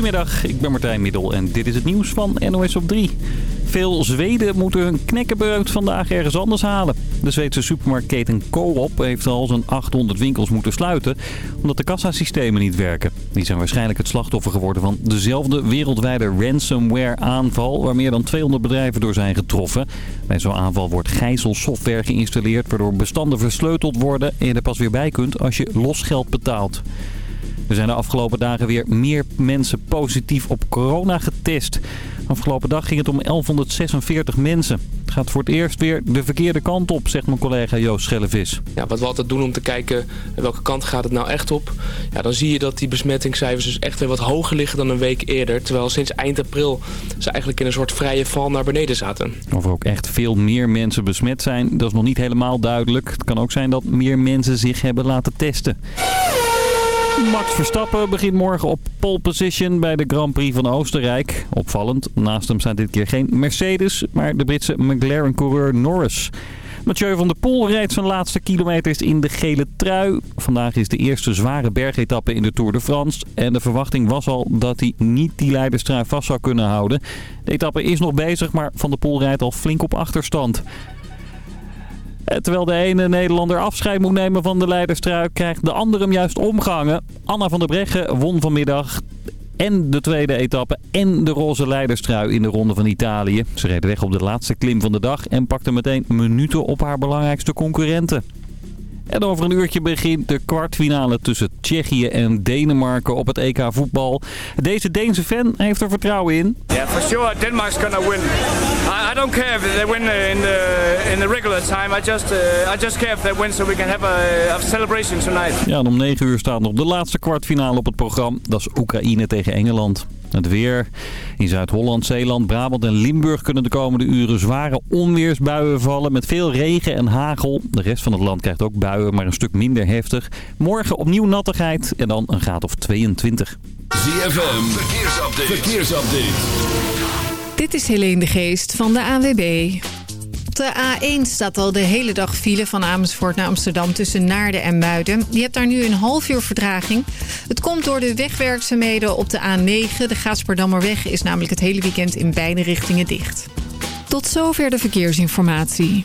Goedemiddag, ik ben Martijn Middel en dit is het nieuws van NOS op 3. Veel Zweden moeten hun knekkenbreuk vandaag ergens anders halen. De Zweedse supermarktketen Coop heeft al zijn 800 winkels moeten sluiten... omdat de kassasystemen niet werken. Die zijn waarschijnlijk het slachtoffer geworden van dezelfde wereldwijde ransomware-aanval... waar meer dan 200 bedrijven door zijn getroffen. Bij zo'n aanval wordt gijzelsoftware geïnstalleerd... waardoor bestanden versleuteld worden en je er pas weer bij kunt als je losgeld betaalt. Er zijn de afgelopen dagen weer meer mensen positief op corona getest. Afgelopen dag ging het om 1146 mensen. Het gaat voor het eerst weer de verkeerde kant op, zegt mijn collega Joost Schellevis. Ja, wat we altijd doen om te kijken welke kant gaat het nou echt op. Ja, dan zie je dat die besmettingscijfers dus echt weer wat hoger liggen dan een week eerder. Terwijl sinds eind april ze eigenlijk in een soort vrije val naar beneden zaten. Of er ook echt veel meer mensen besmet zijn, dat is nog niet helemaal duidelijk. Het kan ook zijn dat meer mensen zich hebben laten testen. Max Verstappen begint morgen op pole position bij de Grand Prix van Oostenrijk. Opvallend, naast hem staat dit keer geen Mercedes, maar de Britse McLaren-coureur Norris. Mathieu van der Poel rijdt zijn laatste kilometers in de gele trui. Vandaag is de eerste zware bergetappe in de Tour de France. En de verwachting was al dat hij niet die leiderstrui vast zou kunnen houden. De etappe is nog bezig, maar Van der Poel rijdt al flink op achterstand. Eh, terwijl de ene Nederlander afscheid moet nemen van de leiderstrui, krijgt de andere hem juist omgehangen. Anna van der Breggen won vanmiddag en de tweede etappe en de roze leiderstrui in de Ronde van Italië. Ze reed weg op de laatste klim van de dag en pakte meteen minuten op haar belangrijkste concurrenten. En over een uurtje begint de kwartfinale tussen Tsjechië en Denemarken op het EK voetbal. Deze Deense fan heeft er vertrouwen in. Yeah, for sure Denmark's gonna win. I, I don't care if they win in the in the regular time. I just uh, I just care if they win so we can have a, a celebration tonight. Ja, en om 9 uur staat nog de laatste kwartfinale op het programma. Dat is Oekraïne tegen Engeland. Het weer. In Zuid-Holland, Zeeland, Brabant en Limburg kunnen de komende uren zware onweersbuien vallen met veel regen en hagel. De rest van het land krijgt ook buien, maar een stuk minder heftig. Morgen opnieuw nattigheid en dan een graad of 22. ZFM, verkeersupdate. verkeersupdate. Dit is Helene de Geest van de AWB. Op de A1 staat al de hele dag file van Amersfoort naar Amsterdam tussen Naarden en Muiden. Je hebt daar nu een half uur vertraging. Het komt door de wegwerkzaamheden op de A9. De Gaasperdammerweg is namelijk het hele weekend in beide richtingen dicht. Tot zover de verkeersinformatie.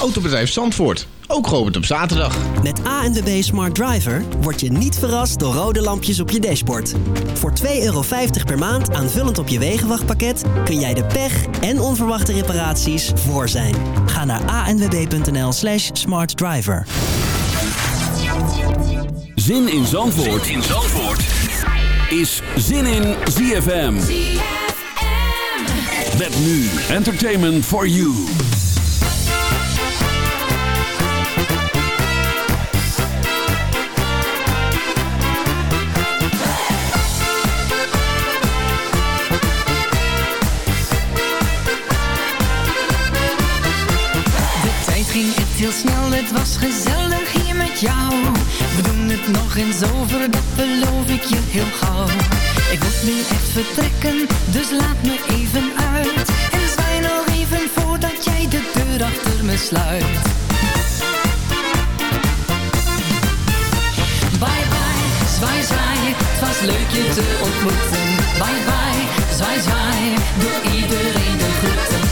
Autobedrijf Zandvoort, ook geopend op zaterdag. Met ANWB Smart Driver word je niet verrast door rode lampjes op je dashboard. Voor 2,50 euro per maand aanvullend op je wegenwachtpakket kun jij de pech en onverwachte reparaties voor zijn. Ga naar anwb.nl slash smartdriver. Zin in Zandvoort, zin in Zandvoort. is Zin in ZFM. Met nu Entertainment for You. Snel, het was gezellig hier met jou. We doen het nog eens over, dat beloof ik je heel gauw. Ik moet nu echt vertrekken, dus laat me even uit. En zwaai nog even voordat jij de deur achter me sluit. Bye bye, zwaai zwaai, het was leuk je te ontmoeten. Bye bye, zwaai zwaai, doe iedereen de groeten.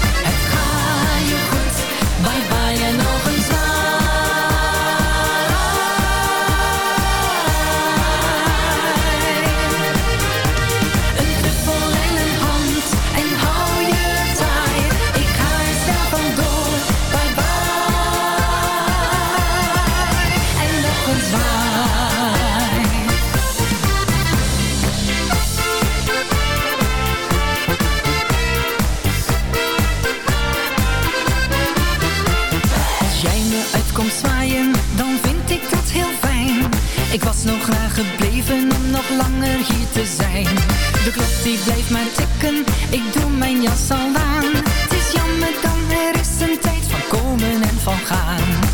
Was nog graag gebleven om nog langer hier te zijn. De klok die blijft maar tikken, ik doe mijn jas al aan. Het is jammer dan, er is een tijd van komen en van gaan.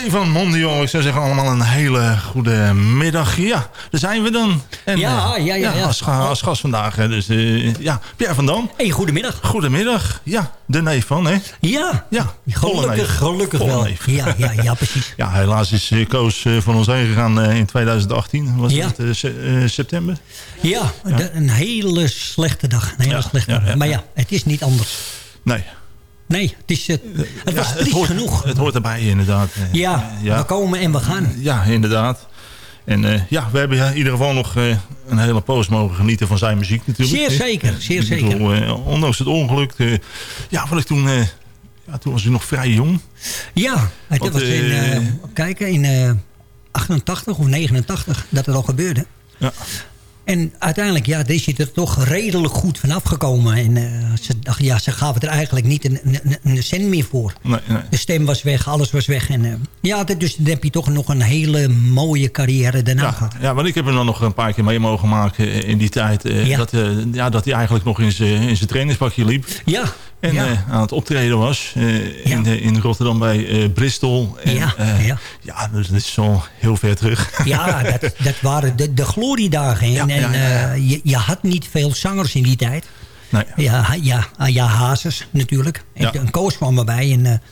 Stefan Mondial. Ik zou zeggen allemaal een hele goede middag. Ja, daar zijn we dan. En, Ja, eh, ja, ja, ja. Als, als gast vandaag. Dus eh, ja, Pierre van Dam. Hey, goedemiddag. Goedemiddag. Ja, de neef van, hè? Ja, Ja, gelukkig, gelukkig Volle wel. neef. Ja, ja, ja, precies. Ja, helaas is eh, Koos van ons heen gegaan in 2018. Was Ja. het se- september? Ja, de- een hele slechte dag. Een hele slechte dag. Maar ja. ja, het is niet anders. Nee. Nee, het, is, eh, het was Ja, triest hoort, genoeg. Het hoort erbij, inderdaad. Ja, ja. we komen en we gaan. Ja, inderdaad. En eh, ja, we hebben in ieder geval nog eh, een hele poos mogen genieten van zijn muziek natuurlijk. Zeer zeker, zeer zeker. ondanks het ongeluk. ja, wat ik toen... ja, toen was ik nog vrij jong. Ja, het Want, was in, kijken, in eh, 88 of 89 dat het al gebeurde. Ja. En uiteindelijk ja, is hij er toch redelijk goed vanaf gekomen. En eh, ze, dachten, ja, ze gaven er eigenlijk niet een, een, een cent meer voor. Nee, nee. De stem was weg, alles was weg. En, eh, ja, dus dan heb je toch nog een hele mooie carrière daarna Ja, gehad. ja, want ik heb hem dan nog een paar keer mee mogen maken eh, in die tijd. Ja. dat, ja, dat hij eigenlijk nog in zijn in zijn trainingspakje liep. Ja, En ja. eh, aan het optreden was eh, in, in Rotterdam bij eh, Bristol. En, Ja, ja. ja, dus dat is al heel ver terug. Ja, dat, dat waren de, de gloriedagen. En, en, je, je had niet veel zangers in die tijd. Nee. Ja, ja, ah, ja Hazes natuurlijk. En. Een Koos kwam erbij. En,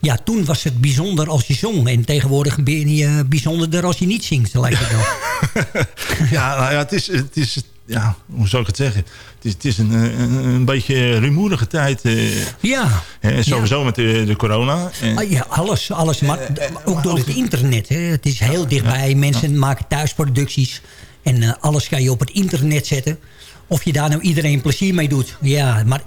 ja, toen was het bijzonder als je zong. En tegenwoordig ben je bijzonderder als je niet zingt, lijkt het wel. Ja, nou ja, het is, het is ja, hoe zou ik het zeggen? Het is, het is een, een, een beetje rumoerige tijd. eh, Ja. hè, sowieso met de, de corona. En, Ah, ja, alles. alles maar, Eh, ook door het internet. Hè. Het is heel dichtbij. Mensen maken thuisproducties. En eh, alles kan je op het internet zetten. Of je daar nou iedereen plezier mee doet. Ja, maar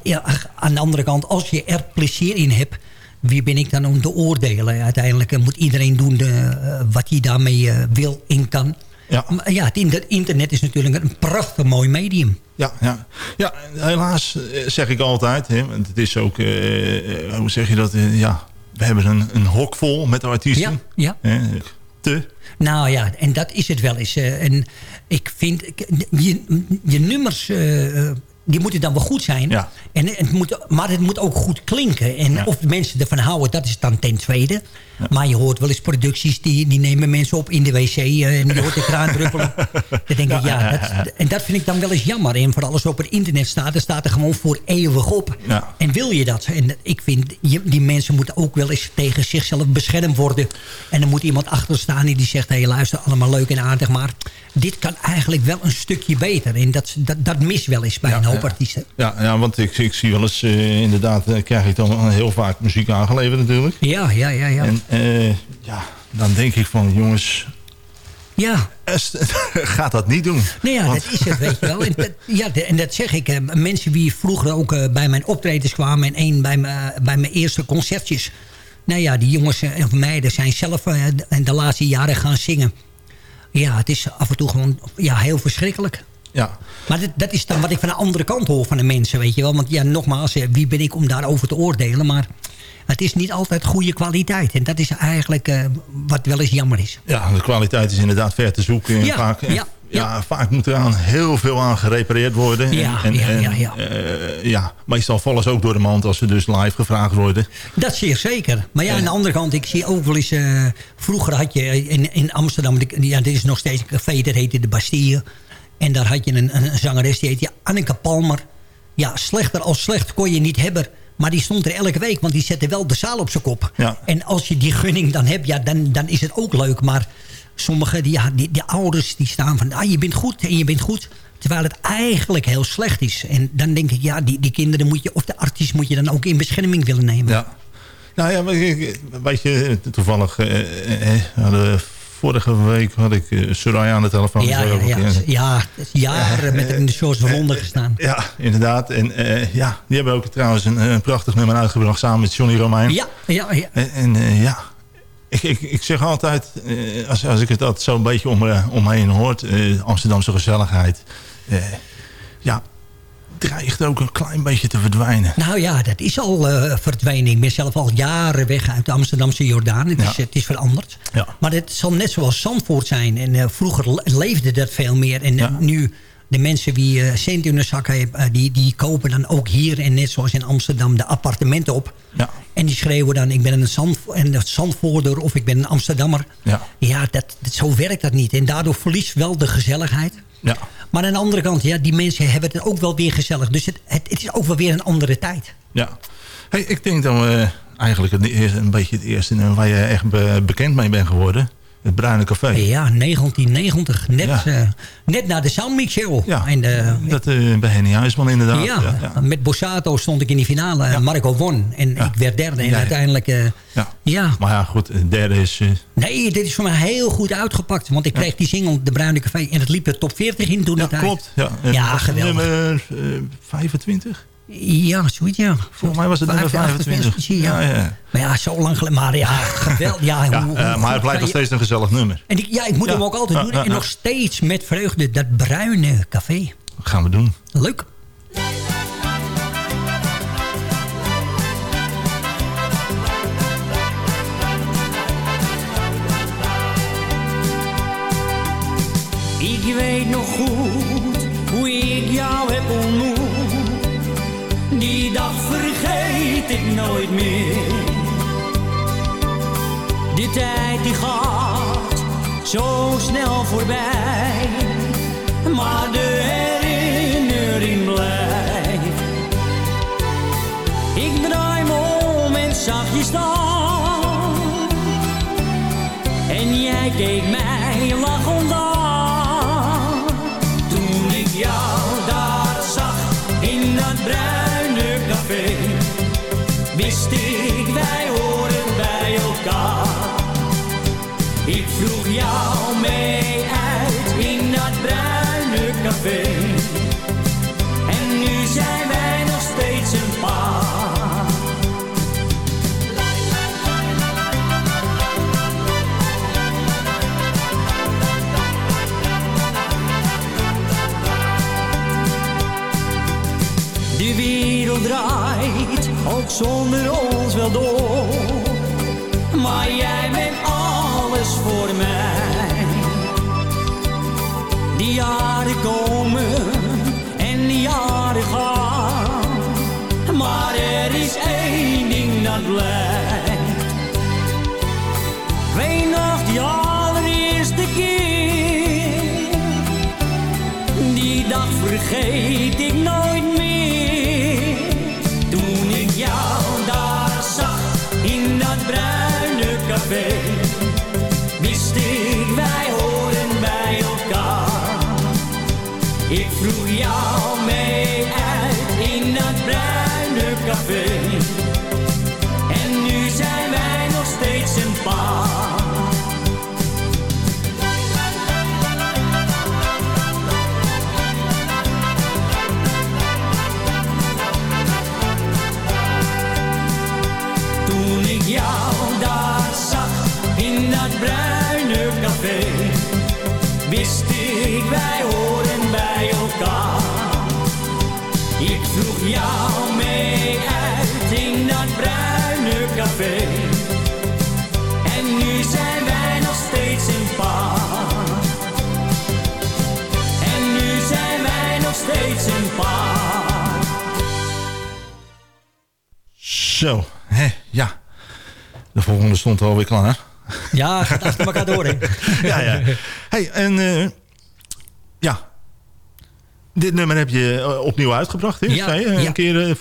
aan de andere kant, als je er plezier in hebt... wie ben ik dan om te oordelen? Uiteindelijk eh, moet iedereen doen de, eh, wat hij daarmee eh, wil en kan. Ja. Maar ja, het in- internet is natuurlijk een prachtig mooi medium. Ja, ja. ja, helaas eh, zeg ik altijd. Hè, want het is ook, eh, eh, hoe zeg je dat? ja, we hebben een, een hok vol met artiesten. Ja, ja. Hè, te. Nou ja, en dat is het wel eens. eh, en ik vind, je, je nummers, eh, eh, die moeten dan wel goed zijn. Ja. En, het moet, maar het moet ook goed klinken. En Ja. of de mensen ervan houden, dat is dan ten tweede. Maar je hoort wel eens producties, die, die nemen mensen op in de wc... eh, en je hoort de kraan druppelen. Dan denk ik, ja, dat, en dat vind ik dan wel eens jammer. En vooral als het op het internet staat, dan staat er gewoon voor eeuwig op. En wil je dat? En ik vind, die mensen moeten ook wel eens tegen zichzelf beschermd worden. En er moet iemand achter staan die zegt... hé, hey, luister, allemaal leuk en aardig, maar dit kan eigenlijk wel een stukje beter. En dat, dat, dat mis wel eens bij Ja, ja want ik, ik zie wel eens, eh, inderdaad, eh, krijg ik dan heel vaak muziek aangeleverd natuurlijk. Ja, ja, ja. ja. En eh, ja, dan denk ik van, jongens, ja. gaat dat niet doen. Nou ja, dat is het, weet je wel. En dat, ja, en dat zeg ik. Mensen die vroeger ook bij mijn optredens kwamen... en één bij, bij mijn eerste concertjes... Nou ja, die jongens en meiden zijn zelf in de laatste jaren gaan zingen. Ja, het is af en toe gewoon ja, heel verschrikkelijk. Ja. Maar dat, dat, is dan wat ik van de andere kant hoor van de mensen, weet je wel. Want ja, nogmaals, wie ben ik om daarover te oordelen? Maar het is niet altijd goede kwaliteit. En dat is eigenlijk uh, wat wel eens jammer is. Ja, de kwaliteit is inderdaad ver te zoeken. En ja, vaak, ja, ja, vaak moet er aan heel veel aan gerepareerd worden. Ja, en, ja, en, ja, ja. Uh, ja, meestal vallen ze ook door de mand als ze dus live gevraagd worden. Dat zeer zeker. Maar ja, aan de andere kant, ik zie ook wel eens... Uh, vroeger had je in, in Amsterdam, ja, dit is nog steeds een café, dat heette de Bastille. En daar had je een, een zangeres, die heette Anneke Palmer. Ja, slechter als slecht kon je niet hebben... Maar die stond er elke week, want die zette wel de zaal op zijn kop. Ja. En als je die gunning dan hebt, ja, dan, dan is het ook leuk. Maar sommige, die, die, die ouders, die staan van... Ah, je bent goed en je bent goed. Terwijl het eigenlijk heel slecht is. En dan denk ik, ja, die, die kinderen moet je... of de artiest moet je dan ook in bescherming willen nemen. Ja. Nou ja, weet je, toevallig... Eh, eh, vorige week had ik uh, Soraya aan de telefoon. Ja, ja, ja, ja, jaren met hem in de soort van Londen gestaan. Ja, inderdaad. En ja, die hebben ook trouwens een, een, prachtig nummer uitgebracht samen met Johnny Romein. Ja, ja, ja. En, ja, ik, ik, ik zeg altijd, als, als ik het dat zo'n beetje om, om me heen hoort, Amsterdamse gezelligheid. ja, dreigt ook een klein beetje te verdwijnen. Nou ja, dat is al uh, verdwenen. Ik ben zelf al jaren weg uit de Amsterdamse Jordaan. Het, Ja. is, het is veranderd. Ja. Maar het zal net zoals Zandvoort zijn. En uh, vroeger leefde dat veel meer. En Ja. nu, de mensen die uh, cent in de zak hebben... die, die kopen dan ook hier en net zoals in Amsterdam de appartementen op. Ja. En die schreeuwen dan, ik ben een, Zand, een Zandvoorder of ik ben een Amsterdammer. Ja. Ja, dat, dat, zo werkt dat niet. En daardoor verliest wel de gezelligheid. Ja. Maar aan de andere kant, ja, die mensen hebben het ook wel weer gezellig. Dus het, het, het is ook wel weer een andere tijd. Ja. Hey, ik denk dat we eigenlijk eerste, een beetje het eerste waar je echt be- bekend mee bent geworden. Het Bruine Café. Ja, 1990. Net, Ja. eh, net na de Soundmix Show. Ja, En, eh, dat eh, bij Henny Huisman inderdaad. ja, met Bossato stond ik in die finale. Ja. Marco won. En ik werd derde. En Ja. uiteindelijk... Ja. ja. Maar ja, goed, derde is... Nee, dit is voor mij heel goed uitgepakt. Want ik kreeg die single, De Bruine Café. En het liep de top 40 in toen ja, klopt. Ja, En Ja, geweldig. Nummer eh, 25? Ja, zoiets, ja. Volgens mij was het nummer 25. precies, ja. Ja, ja. Maar ja, zo lang geleden. Maar ja, geweldig. Ja, hoe- eh, maar het blijft nog steeds een gezellig nummer. En ik, ja, ik moet Ja. hem ook altijd Ja, doen. ja, en nog steeds met vreugde dat bruine café. Dat gaan we doen. Leuk. Ik weet nog goed hoe ik jou heb ontmoet. Die dag vergeet ik nooit meer. Die tijd die gaat zo snel voorbij. Maar de herinnering blijft. Ik draai me om en zag je. En jij keek mij jou mee uit in dat bruine café. En nu zijn wij nog steeds een paar. De wereld draait ook zonder ons wel door. Vergeet ik stond alweer klaar. Ja, gaat achter elkaar door, hè? ja, ja. Hey, en eh, ja. Dit nummer heb je eh, opnieuw uitgebracht, hè? Ja, Zei je? Een ja. keer eh,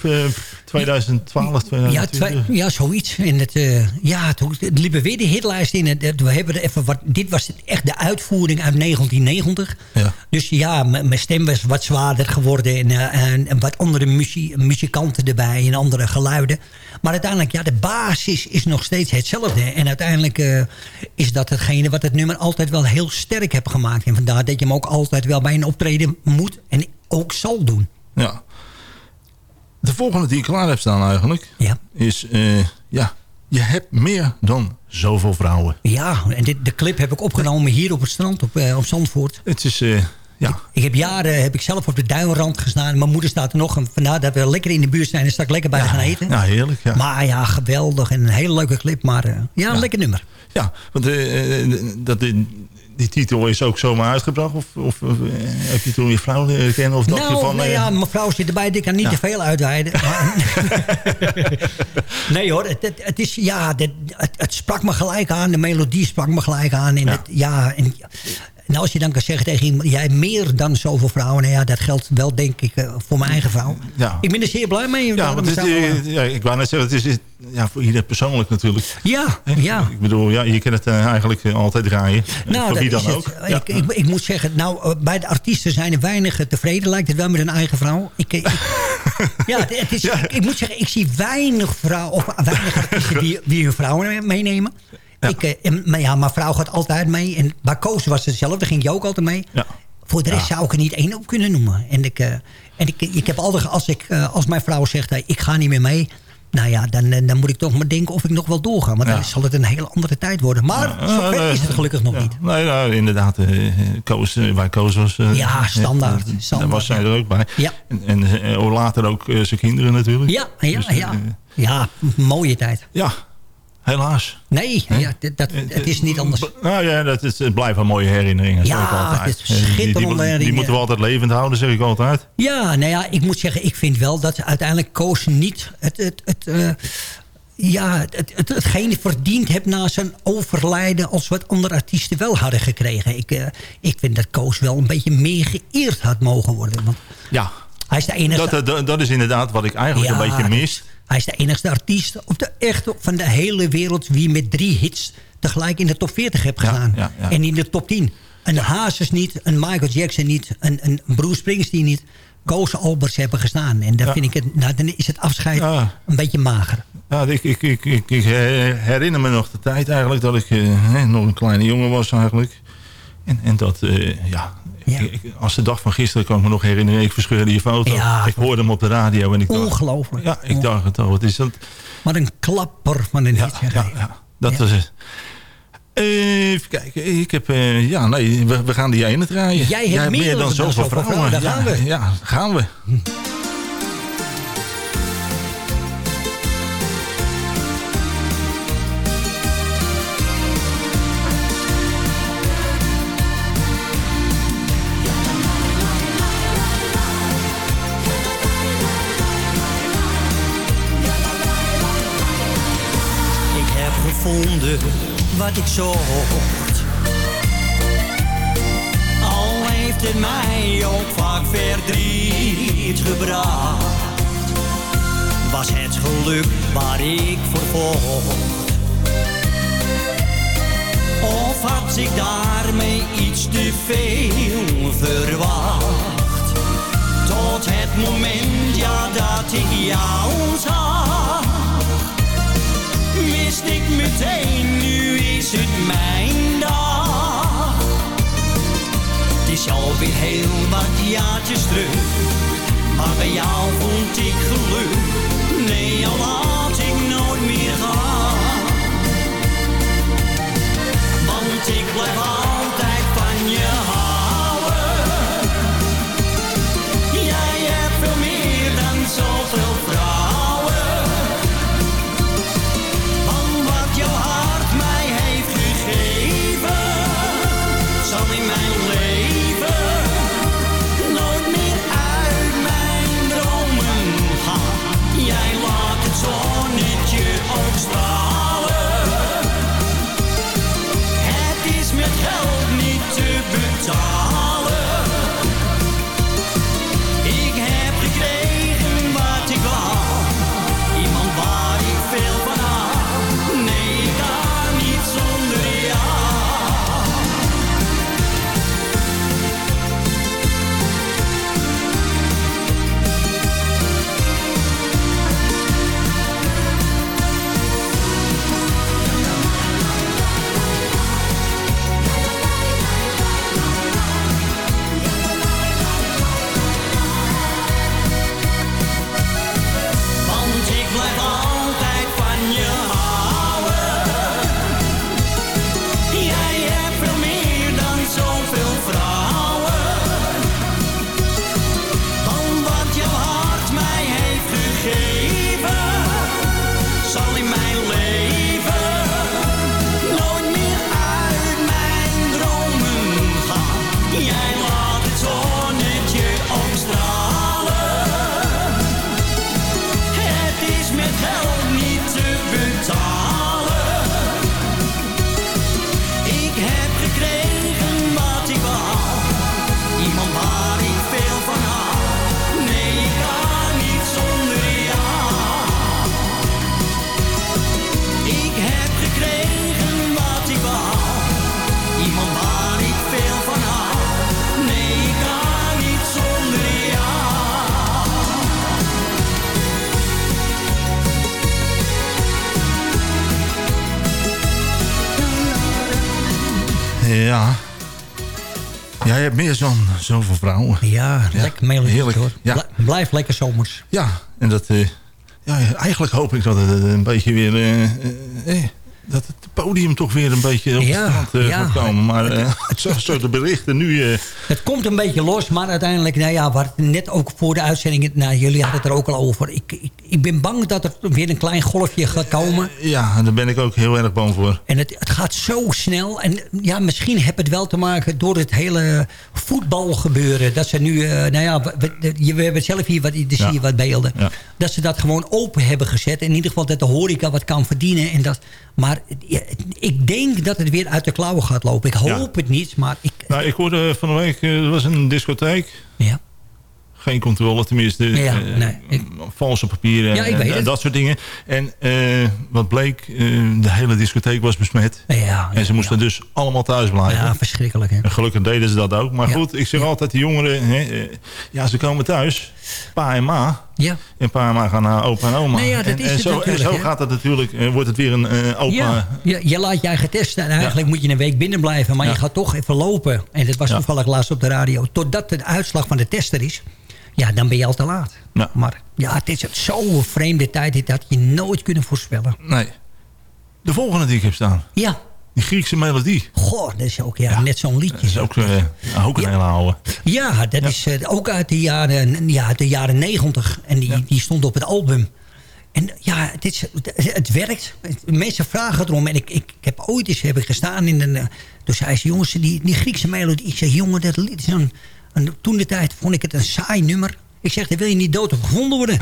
2012, Ja, 2020. twee- ja, zoiets. En het, eh, ja, toen het liepen weer de hitlijst in. Het- we hebben er even wat, dit was echt de uitvoering uit 1990. Ja. Dus ja, mijn stem was wat zwaarder geworden. En, eh, en, en wat andere muzie- muzikanten erbij en andere geluiden. Maar uiteindelijk, ja, de basis is nog steeds hetzelfde. En uiteindelijk is dat hetgene wat het nummer altijd wel heel sterk heeft gemaakt. En vandaar dat je hem ook altijd wel bij een optreden moet en ook zal doen. Ja. De volgende die ik klaar heb staan eigenlijk... Ja. is... eh, ja, je hebt meer dan zoveel vrouwen. Ja, en dit, de clip heb ik opgenomen hier op het strand op, eh, op Zandvoort. Het is... eh, ja, Ik heb jaren heb ik zelf op de duinrand gestaan. Mijn moeder staat er nog. En vandaar dat we lekker in de buurt zijn en straks lekker bij gaan eten. ja, heerlijk. Ja. Maar ja, geweldig. En een hele leuke clip. Maar ja, een lekker nummer. Ja, want eh, dat, die, die titel is ook zomaar uitgebracht? Of, of, of, eh, heb je toen je vrouw leren kennen? Of dacht je Nou, van... nee, eh, ja, mijn vrouw zit erbij. Ik kan niet Ja. te veel uitweiden. Nee hoor, het, het, het is, ja, het, het, sprak me gelijk aan. De melodie sprak me gelijk aan. En Ja. Het, ja, en, als je dan kan zeggen tegen iemand... jij meer dan zoveel vrouwen. Nou ja, dat geldt wel denk ik eh, voor mijn eigen vrouw. Ja. Ik ben er zeer blij mee. ja, want het, ja, ik wou net zeggen, het is ja, voor ieder persoonlijk natuurlijk. ja, ja. Ik bedoel, ja, je kan het eh, eigenlijk eh, altijd draaien. Eh, Nou, voor wie dan ook. Ja. Ik, ik, ik moet zeggen, nou, bij de artiesten zijn er weinig tevreden. Lijkt het wel met hun eigen vrouw. Ik, ik- ja, het, is, ik, ik moet zeggen, ik zie weinig vrouwen of weinig artiesten die, die hun vrouwen meenemen. Ik, eh, en- maar ja, mijn vrouw gaat altijd mee. En bij Koos was het hetzelfde, ging je ook altijd mee. Ja. Voor de rest Ja. zou ik er niet één op kunnen noemen. En ik, en ik, ik heb altijd, als, ik, als mijn vrouw zegt, hey, ik ga niet meer mee... Nou ja, dan, eh, dan moet ik toch maar denken of ik nog wel doorga. Want Ja. dan zal het een hele andere tijd worden. Maar Ja, zover eh, is het gelukkig nog ja. niet. Nee, nou, inderdaad, eh, Koos, waar Koos was... Ja, standaard, Daar was zij er ook bij. Ja. En, en later ook zijn kinderen natuurlijk. Ja, ja, Dus, ja. Ja, mooie tijd. ja, helaas. Nee, ja, dat, het is niet anders. Nou ja, dat is, het blijven mooie herinneringen. Ja, zeg ik altijd. het is Eh, die- die, moeten we altijd levend houden, zeg ik altijd. Ja, nou ja, ik moet zeggen, ik vind wel dat uiteindelijk Koos niet het, het, het, eh, ja, het, het, hetgene verdiend heeft na zijn overlijden als wat andere artiesten wel hadden gekregen. Ik, eh, ik vind dat Koos wel een beetje meer geëerd had mogen worden. Want Ja, hij is de enige... dat, dat, dat is inderdaad wat ik eigenlijk Ja, een beetje mis. Hij is de enigste artiest op de echte van de hele wereld... wie met drie hits tegelijk in de top 40 heeft Ja, gestaan. ja, ja. En in de top 10. Een Hazes niet, een Michael Jackson niet... een, een Bruce Springsteen niet. Koos Alberts hebben gestaan. En Ja. vind ik het, nou, dan is het afscheid een beetje mager. Ja, ik, ik, ik, herinner me nog de tijd eigenlijk dat ik eh, nog een kleine jongen was eigenlijk. En, en dat, eh, ja, Ja. ik- als de dag van gisteren kan ik me nog herinneren. Ik verscheurde je foto. Ja. Ik hoorde hem op de radio en ik dacht... Ongelooflijk. Ja, ik dacht het al. Wat is dat? Maar een klapper van een Ja, ja, ja, dat was het. Even kijken. Ik heb, eh, ja, nee, we, we gaan die ene draaien. Jij hebt meer dan zoveel vrouwen. Daar gaan we. Ja, gaan we. Wat ik zocht. Al heeft het mij ook vaak verdriet gebracht. Was het geluk waar ik voor vocht. Of had ik daarmee iets te veel verwacht? Tot het moment, ja, dat ik jou zag wist ik meteen, nu is het mijn dag. Het is alweer heel wat jaartjes terug, maar bij jou vond ik geluk. Nee, al had ik nooit meer gehad. betalen. Ja. Jij hebt meer dan zoveel vrouwen. Ja, lekker melodisch heerlijk. hoor. Ja. Bl- Blijf lekker zomers. Ja, en dat... eh, ja, eigenlijk hoop ik dat het een beetje weer... eh, eh, eh, dat het podium toch weer een beetje op Ja, de stand eh, ja. gaat komen. Maar eh, zo, zo de berichten nu... eh, Het komt een beetje los, maar uiteindelijk, nou ja, waar het net ook voor de uitzending, nou, jullie hadden het er ook al over. Ik, ik, ik ben bang dat er weer een klein golfje gaat komen. ja, daar ben ik ook heel erg bang voor. En het, het gaat zo snel. En ja, misschien heeft het wel te maken door het hele voetbalgebeuren. Dat ze nu, eh, nou ja, we, we- we hebben zelf hier wat, er je wat beelden. Dat ze dat gewoon open hebben gezet. In ieder geval dat de horeca wat kan verdienen. En dat, maar ja, ik denk dat het weer uit de klauwen gaat lopen. Ik hoop het niet, maar ik... Nou, ik hoorde van de week, eh, er was een discotheek. Ja. Geen controle, tenminste. Ja, eh, nee, Valse papieren Ja, ik en, weet en het. dat soort dingen. En eh, wat bleek, eh, de hele discotheek was besmet. Ja, en ze moesten dus allemaal thuis blijven. Ja, verschrikkelijk. Hè? En gelukkig deden ze dat ook. Maar goed, ik zeg altijd, die jongeren, hè, eh, ja, ze komen thuis. Pa en ma. Ja. En pa en ma gaan naar opa en oma. Ja, dat en, zo, en zo hè. gaat het natuurlijk, eh, wordt het weer een eh, opa. Ja, je, je laat je eigen testen. En eigenlijk moet je een week binnen blijven. Maar je gaat toch even lopen. En dat was toevallig laatst op de radio. Totdat de uitslag van de test er is. Ja, dan ben je al te laat. Ja. Maar ja, het is zo'n vreemde tijd. Dit had je nooit kunnen voorspellen. Nee. De volgende die ik heb staan. Ja. Die Griekse melodie. Goh, dat is ook ja, net zo'n liedje. Dat is ook, eh, ook een hele oude. Ja, dat is eh, ook uit de jaren, ja, de jaren negentig. En die, die stond op het album. En ja, het, is, het, werkt. Mensen vragen erom. En ik, ik, ik heb ooit eens heb ik gestaan in een... eh, Toen zei ze, jongens, die, die Griekse melodie. Ik zeg, jongen, dat lied is een, een... Toen de tijd vond ik het een saai nummer. Ik zeg, daar wil je niet dood op gevonden worden.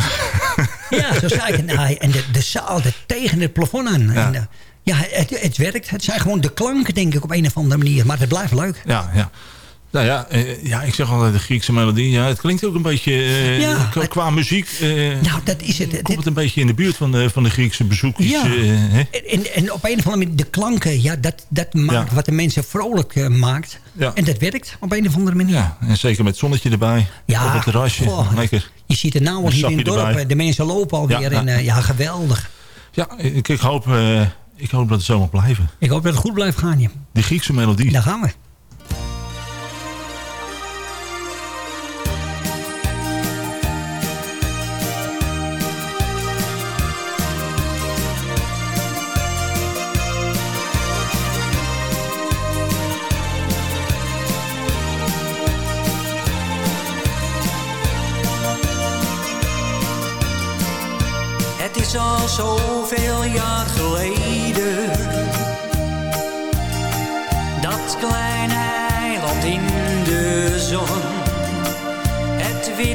ja, zo zei ik. Nou, en de, de zaal de tegen het plafond aan. Ja, en, ja het, het werkt. Het zijn gewoon de klanken, denk ik, op een of andere manier. Maar het blijft leuk. Ja, ja. Nou ja, eh, ja, ik zeg altijd de Griekse melodie. Ja, het klinkt ook een beetje eh, Ja, qua, het- qua muziek. eh, Nou, dat is het. Komt het een beetje in de buurt van de, van de Griekse bezoekjes. Ja. En, en op een of andere manier, de klanken, ja, dat, dat maakt Ja. wat de mensen vrolijk maakt. Ja. En dat werkt op een of andere manier. Ja, en zeker met zonnetje erbij. Ja, op het terrasje. goh. Lekker. Je ziet het nou al hier in het dorp. erbij. De mensen lopen alweer. Ja, en ja. ja, geweldig. Ja, ik, ik, hoop, ik hoop dat het zo mag blijven. Ik hoop dat het goed blijft gaan. Ja. Die Griekse melodie. Daar gaan we. Het is al zoveel jaar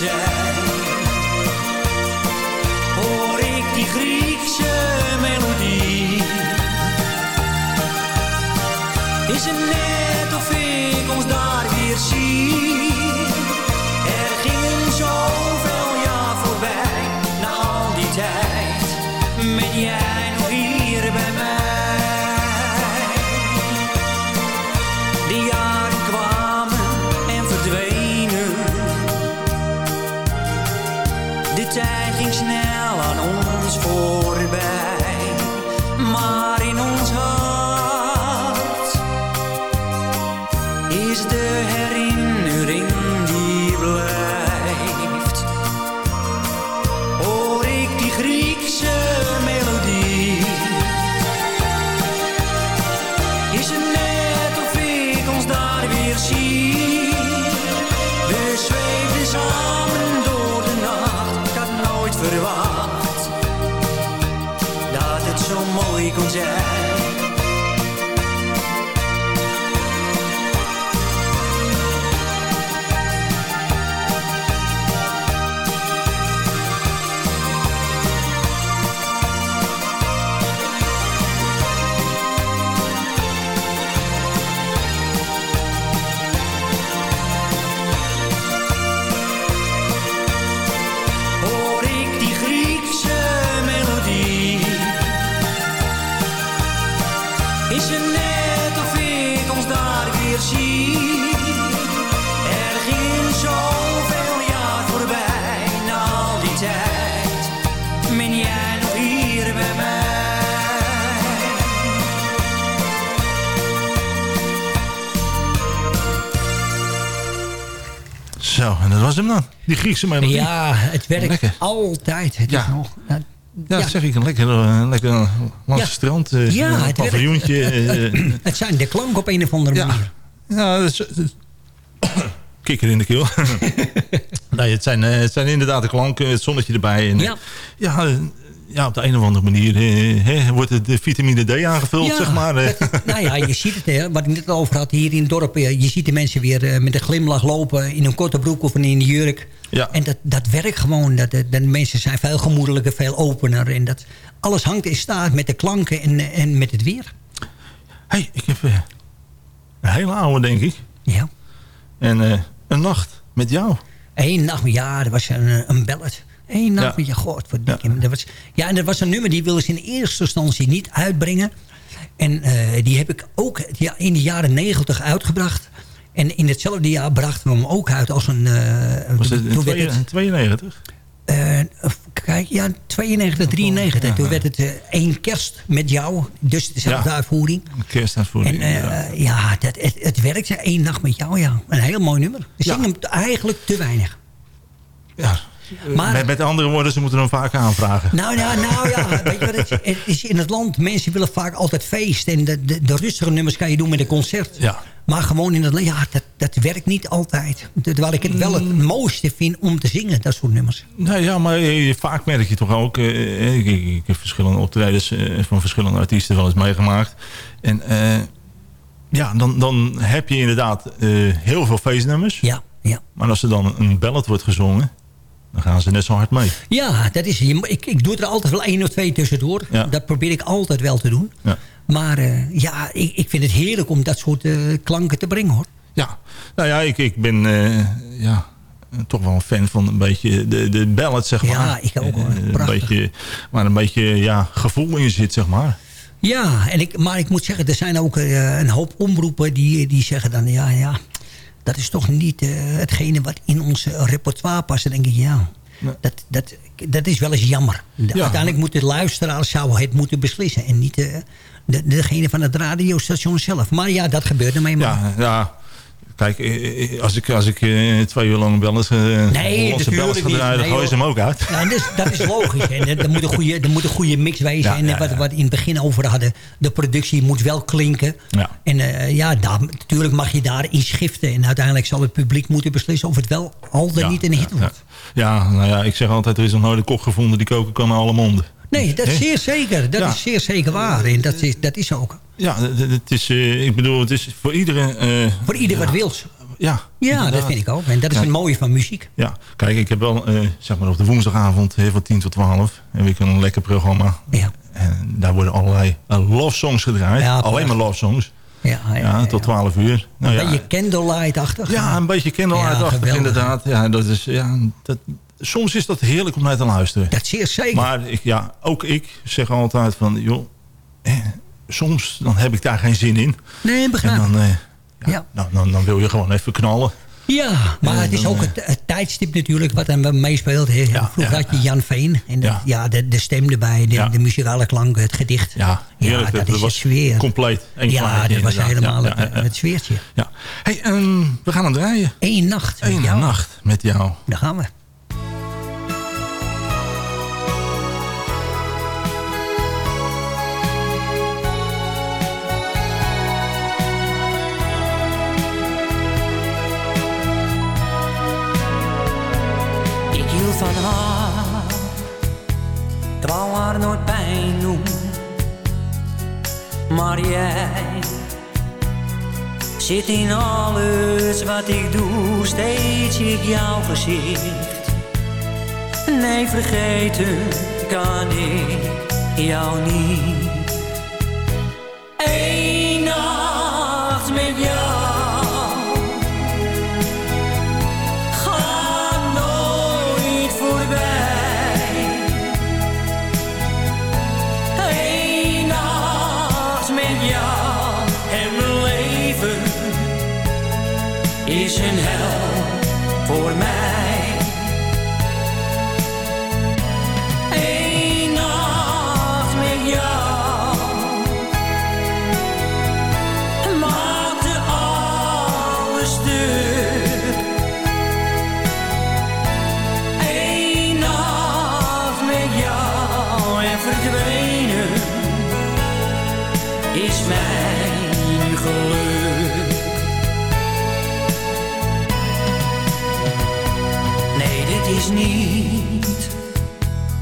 mooi Zo, en dat was hem dan. Die Griekse melodie. Ja, het werkt Lekker. altijd. Het Ja. is nog, ja, Ja, dat zeg ik. Een lekker, eh, lekker langs Ja. strand. eh, Ja, een het werkt. paviljoentje. eh, het zijn de klank op een of andere manier. Ja, dat is, dat is- kikker in de keel. nee, het zijn, het zijn inderdaad de klanken, het zonnetje erbij. En, Ja. ja, ja, op de een of andere manier eh, wordt het de vitamine D aangevuld, Ja, zeg maar. eh. het- nou ja, je ziet het, hè, wat ik net al over had hier in het dorp. eh, Je ziet de mensen weer eh, met een glimlach lopen in een korte broek of in een jurk. Ja. En dat, dat werkt gewoon. Dat, de mensen zijn veel gemoedelijker, veel opener. En dat, alles hangt in staat met de klanken en, en met het weer. hey, ik heb eh, een hele oude, denk ik. Ja. En eh, een nacht met jou. Eén nacht, ja, dat was een, een ballet. Eén nacht Ja. met je, god, voor Dat was, ja, en dat was een nummer die wilden ze in eerste instantie niet uitbrengen. En eh, die heb ik ook ja, in de jaren negentig uitgebracht. En in hetzelfde jaar brachten we hem ook uit als een... eh, Was het in toen werd twee- het, 92? eh, kijk, ja, 92, 93. Toen werd het eh, één kerst met jou. Dus dezelfde Ja. uitvoering. Een kerstuitvoering. En ja, dat, het, het werkt. één nacht met jou, ja. Een heel mooi nummer. We Ja. zingen hem eigenlijk te weinig. ja. Maar- met, met andere woorden, ze moeten hem vaak aanvragen. Nou ja, nou ja weet je wat het, is? het is in het land. Mensen willen vaak altijd feest. En de, de, de rustige nummers kan je doen met een concert. Ja. Maar gewoon in het land, ja, dat, dat werkt niet altijd. Terwijl ik het wel het Mm. mooiste vind om te zingen, dat soort nummers. Nou ja, maar eh, vaak merk je toch ook... eh, ik, ik, ik heb verschillende optredens eh, van verschillende artiesten wel eens meegemaakt. En eh, ja, dan, dan heb je inderdaad eh, heel veel feestnummers. Ja, ja. Maar als er dan een ballad wordt gezongen... dan gaan ze net zo hard mee. Ja, dat is, ik, ik doe er altijd wel één of twee tussendoor. Ja. Dat probeer ik altijd wel te doen. Ja. Maar eh, ja, ik, ik vind het heerlijk om dat soort eh, klanken te brengen hoor. Ja, nou ja, ik, ik ben eh, ja, toch wel een fan van een beetje de, de ballad, zeg Ja, maar. ik ook. Eh, Een beetje, waar een beetje ja, gevoel in zit, zeg maar. Ja, en ik, maar ik moet zeggen, er zijn ook een hoop omroepen die, die zeggen dan... ja, ja, dat is toch niet eh, hetgene wat in ons repertoire past. Dan denk ik, ja, Dat, dat, dat is wel eens jammer. Ja. Uiteindelijk moet de luisteraar zou het moeten beslissen. En niet de, de, degene van het radiostation zelf. Maar ja, dat gebeurt er mee. Ja, ja. Kijk, eh, eh, als ik, als ik eh, twee uur lang Nee, Hollandse natuurlijk bellers dan Nee, gooi ze hem ook uit. Nou, dat, is, dat is logisch. En er, moet een goede, er moet een goede mix wezen. Ja, en ja, wat, wat we in het begin over hadden. De productie moet wel klinken. Ja. En ja, daar, natuurlijk mag je daarin schiften. En uiteindelijk zal het publiek moeten beslissen... of het wel al dan niet een hit wordt. Ja, nou ja, ik zeg altijd, er is nog nooit een kok gevonden die koken kan naar alle monden. Nee, dat is zeer zeker. Dat is zeer zeker waar. En dat is, dat is ook. Ja, het is, eh, ik bedoel, het is voor iedereen... eh, Voor ieder wat wils. Ja, Ja, dat vind ik ook. En dat is Ja. het mooie van muziek. Ja, kijk, ik heb wel, eh, zeg maar op de woensdagavond, eh, van 10 tot 12, heb ik een lekker programma. Ja. En daar worden allerlei love songs gedraaid. Ja, Alleen maar love songs. Ja, ja, Ja, tot 12 uur. Nou, Ben ja, je candlelight-achtig? ja, een beetje geweldig. inderdaad. Ja, dat is, ja, dat, soms is dat heerlijk om naar te luisteren. Dat is zeer zeker. Maar ik, ja, ook ik zeg altijd van, joh, eh, soms dan heb ik daar geen zin in. nee, En begrijp. dan, eh, ja, Ja. dan, dan wil je gewoon even knallen. Ja, maar Ja, het is dan, ook eh, het, het tijdstip natuurlijk wat er meespeelt. Ja, Vroeger had je Jan Veen. En Ja. de, de stem erbij, de, de muzikale klank, het gedicht. Ja, heerlijk. dat dat is was het sfeer. compleet. Ja, dat was helemaal het, het sfeertje. Ja. Hey, ehm, we gaan aan het draaien. Eén nacht Eén nacht met jou. Daar gaan we. Van haar, wou haar nooit pijn doen. Maar jij zit in alles wat ik doe, steeds ik jouw gezicht. Nee, vergeten kan ik jou niet. Eén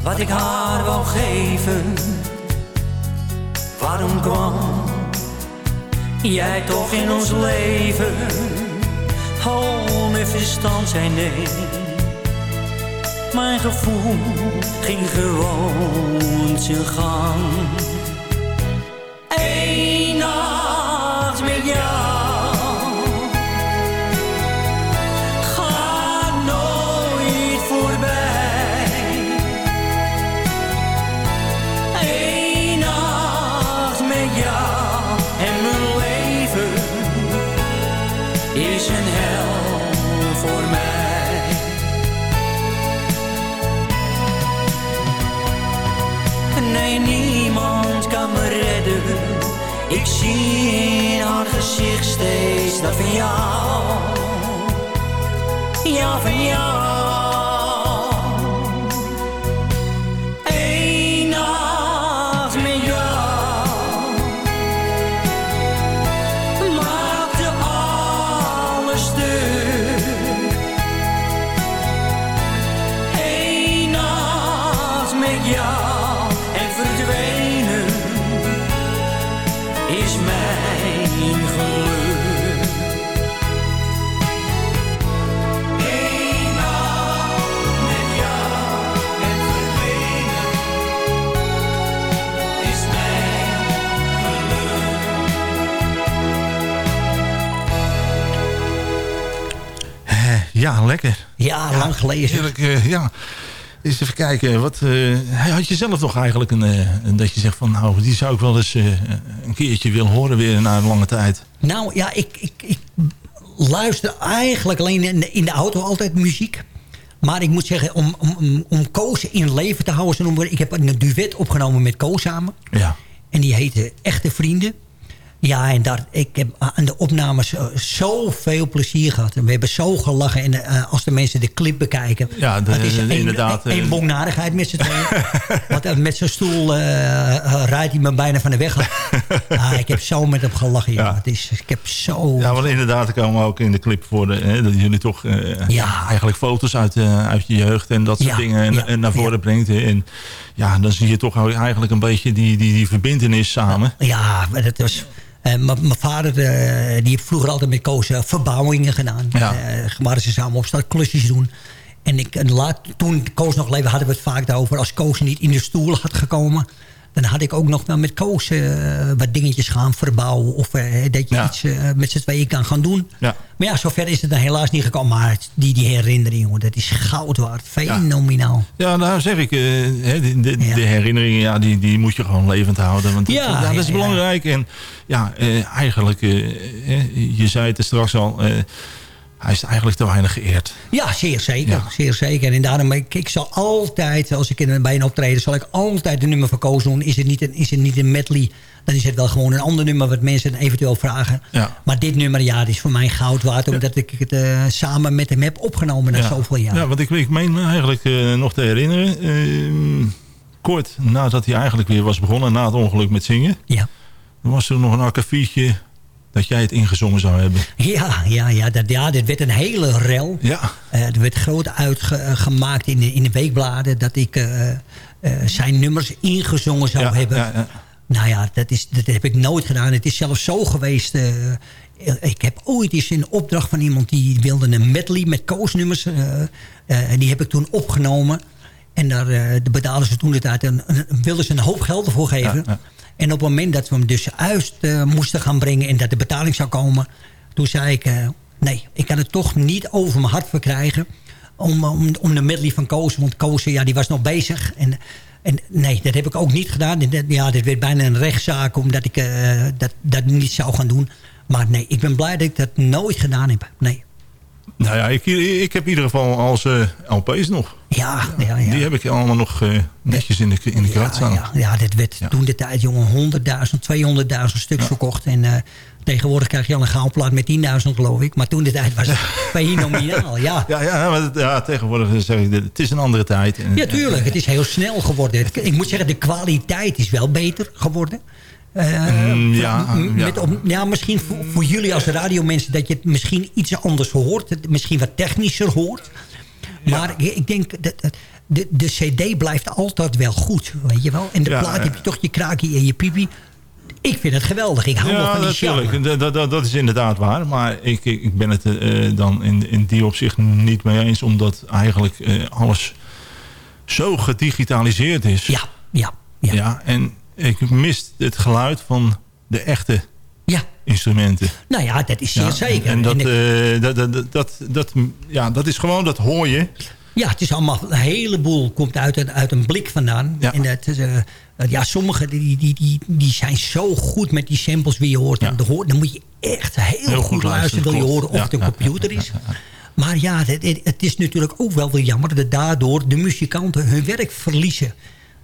wat ik haar wou geven. Waarom kwam jij toch in ons leven? Oh, mijn verstand zei nee. Mijn gevoel ging gewoon zijn gang. Eén in haar gezicht steeds dat van jou. Ja, van jou. Ja, lekker. Ja, lang geleden. Heerlijk, eh, ja. Eens even kijken. Wat, eh, had je zelf nog eigenlijk een, eh, een- dat je zegt van... nou, die zou ik wel eens een keertje willen horen weer na een lange tijd. Nou ja, ik, ik, ik luister eigenlijk alleen in de, in de auto altijd muziek. Maar ik moet zeggen, om, om, om, Koos in leven te houden... zo noemen ik heb een duet opgenomen met Koos samen. Ja. En die heette Echte Vrienden. Ja, en daar, ik heb aan de opnames eh, zoveel plezier gehad. En we hebben zo gelachen. En eh, als de mensen de clip bekijken... Ja, de- het is inderdaad, één eh. bongnadigheid met z'n tweeën. Want eh, met zijn stoel eh, eh, rijdt hij me bijna van de weg. af. ah, ik heb zo met hem gelachen. Ja. Het is, ik heb zo... Ja, want inderdaad, er komen ook in de clip voor de, hè, dat jullie toch eh, ja. eigenlijk foto's uit, eh, uit je jeugd en dat soort Ja, dingen en, naar voren brengt. En ja, dan zie je toch eigenlijk een beetje die, die, die verbindenis samen. Ja, dat was... eh, Mijn vader eh, die heeft vroeger altijd met Koos eh, verbouwingen gedaan. Ja. Waren ze samen op stad klusjes doen. En ik, en laat, toen Koos nog leefde hadden we het vaak over. Als Koos niet in de stoel had gekomen... dan had ik ook nog wel met Koos eh, wat dingetjes gaan verbouwen. Of eh, dat je Ja. iets eh, met z'n tweeën kan gaan doen. Ja. Maar ja, zover is het dan helaas niet gekomen. Maar die, die herinnering, dat is goud waard. Fenomenaal. Ja, nou zeg ik, de, de, de herinneringen, ja, die, die moet je gewoon levend houden. Want dat, Ja, ja, dat ja, is ja. belangrijk. En ja, eigenlijk, je zei het er straks al, hij is eigenlijk te weinig geëerd. Ja, zeer zeker. Ja. Zeer zeker. En daarom, ik, ik zal altijd, als ik in, bij een optreden, zal ik altijd een nummer Koos doen. Is het, niet een, is het niet een medley, dan is het wel gewoon een ander nummer wat mensen eventueel vragen. Ja. Maar dit nummer, ja, is voor mij goud waard. Omdat ik het eh, samen met hem heb opgenomen na zoveel jaar. Ja, want ik, ik meen me eigenlijk eh, nog te herinneren. eh, kort nadat hij eigenlijk weer was begonnen, na het ongeluk met zingen. Ja. Dan was er nog een akkefietje dat jij het ingezongen zou hebben. Ja, ja, ja, dat, ja, dit werd een hele rel. Ja. Eh, er werd groot uitgemaakt in de, in de weekbladen... dat ik eh, eh, zijn nummers ingezongen zou Ja, hebben. ja, ja. Nou ja, dat, is, dat heb ik nooit gedaan. Het is zelfs zo geweest... ik heb ooit eens een opdracht van iemand... die wilde een medley met koosnummers. en die heb ik toen opgenomen. En daar de betaalden ze toen de tijd... Een, een, wilden ze een hoop geld ervoor geven. En op het moment dat we hem dus uit eh, moesten gaan brengen... en dat de betaling zou komen... toen zei ik... eh, nee, ik kan het toch niet over mijn hart verkrijgen... om, om, om de medley van Koos. Want Koos ja, die was nog bezig. En, en nee, dat heb ik ook niet gedaan. Ja, dit werd bijna een rechtszaak... omdat ik eh, dat, dat niet zou gaan doen. Maar nee, ik ben blij dat ik dat nooit gedaan heb. Nee. Nou ja, ik, ik heb in ieder geval als eh, LP's nog. Ja, ja, ja. Die heb ik allemaal nog eh, netjes in de, in de krat staan. Ja, ja, dit werd toen de tijd, jongen, 100.000, 200.000 stuks verkocht. En eh, tegenwoordig krijg je al een goudplaat met 10.000, geloof ik. Maar toen de tijd was het fenomenaal, ja. Ja, ja, maar ja, tegenwoordig zeg ik, het is een andere tijd. En, Ja, tuurlijk. Het is heel snel geworden. Ik moet zeggen, de kwaliteit is wel beter geworden. Eh, Mm, ja, m- ja. Met, op- ja, misschien voor, voor jullie als radiomensen... dat je het misschien iets anders hoort. Misschien wat technischer hoort. Maar ik, ik denk dat de, de cd blijft altijd wel goed. Weet je wel? En de Ja, plaat ja. heb je toch je kraakie en je pipi. Ik vind het geweldig. Ik hou Ja, van die natuurlijk. Dat, dat, dat is inderdaad waar. Maar ik, ik ben het eh, dan in, in die opzicht niet mee eens. Omdat eigenlijk eh, alles zo gedigitaliseerd is. Ja, ja, ja. en ik mis het geluid van de echte Ja. instrumenten. Nou ja, dat is zeer Ja, zeker. En dat, En ik- eh, dat, dat, dat, dat, dat, ja, dat is gewoon, dat hoor je. Ja, het is allemaal een heleboel komt uit een, uit een blik vandaan. En dat, is, eh, ja, sommige die, die, die, die zijn zo goed met die samples wie je hoort. En dan, hoort dan moet je echt heel, Heel goed, goed luisteren. Wil je horen of Ja, het een ja, computer is. Maar ja, het- het is natuurlijk ook wel weer jammer dat daardoor de muzikanten hun werk verliezen.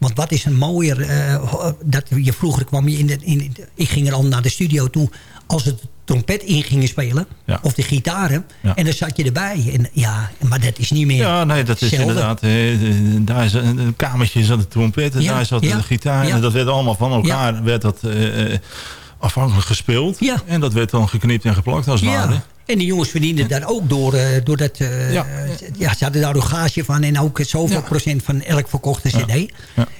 Want wat is een mooier... eh, dat je vroeger kwam je in de, in Ik ging er al naar de studio toe als het trompet in gingen spelen. Ja. Of de gitaren. Ja. En dan zat je erbij. En, ja, maar dat is niet meer Ja, nee, dat is zelden. inderdaad. eh, eh, daar is een, kamertje zat de trompet en Ja, daar zat ja, de gitaar. ja. En dat werd allemaal van elkaar werd dat, afhankelijk gespeeld. En dat werd dan geknipt en geplakt als het ware. Ja. En die jongens verdienden daar ook door, eh, door dat... eh, Ja. ja. ze hadden daar een gage van en ook zoveel procent van elk verkochte cd.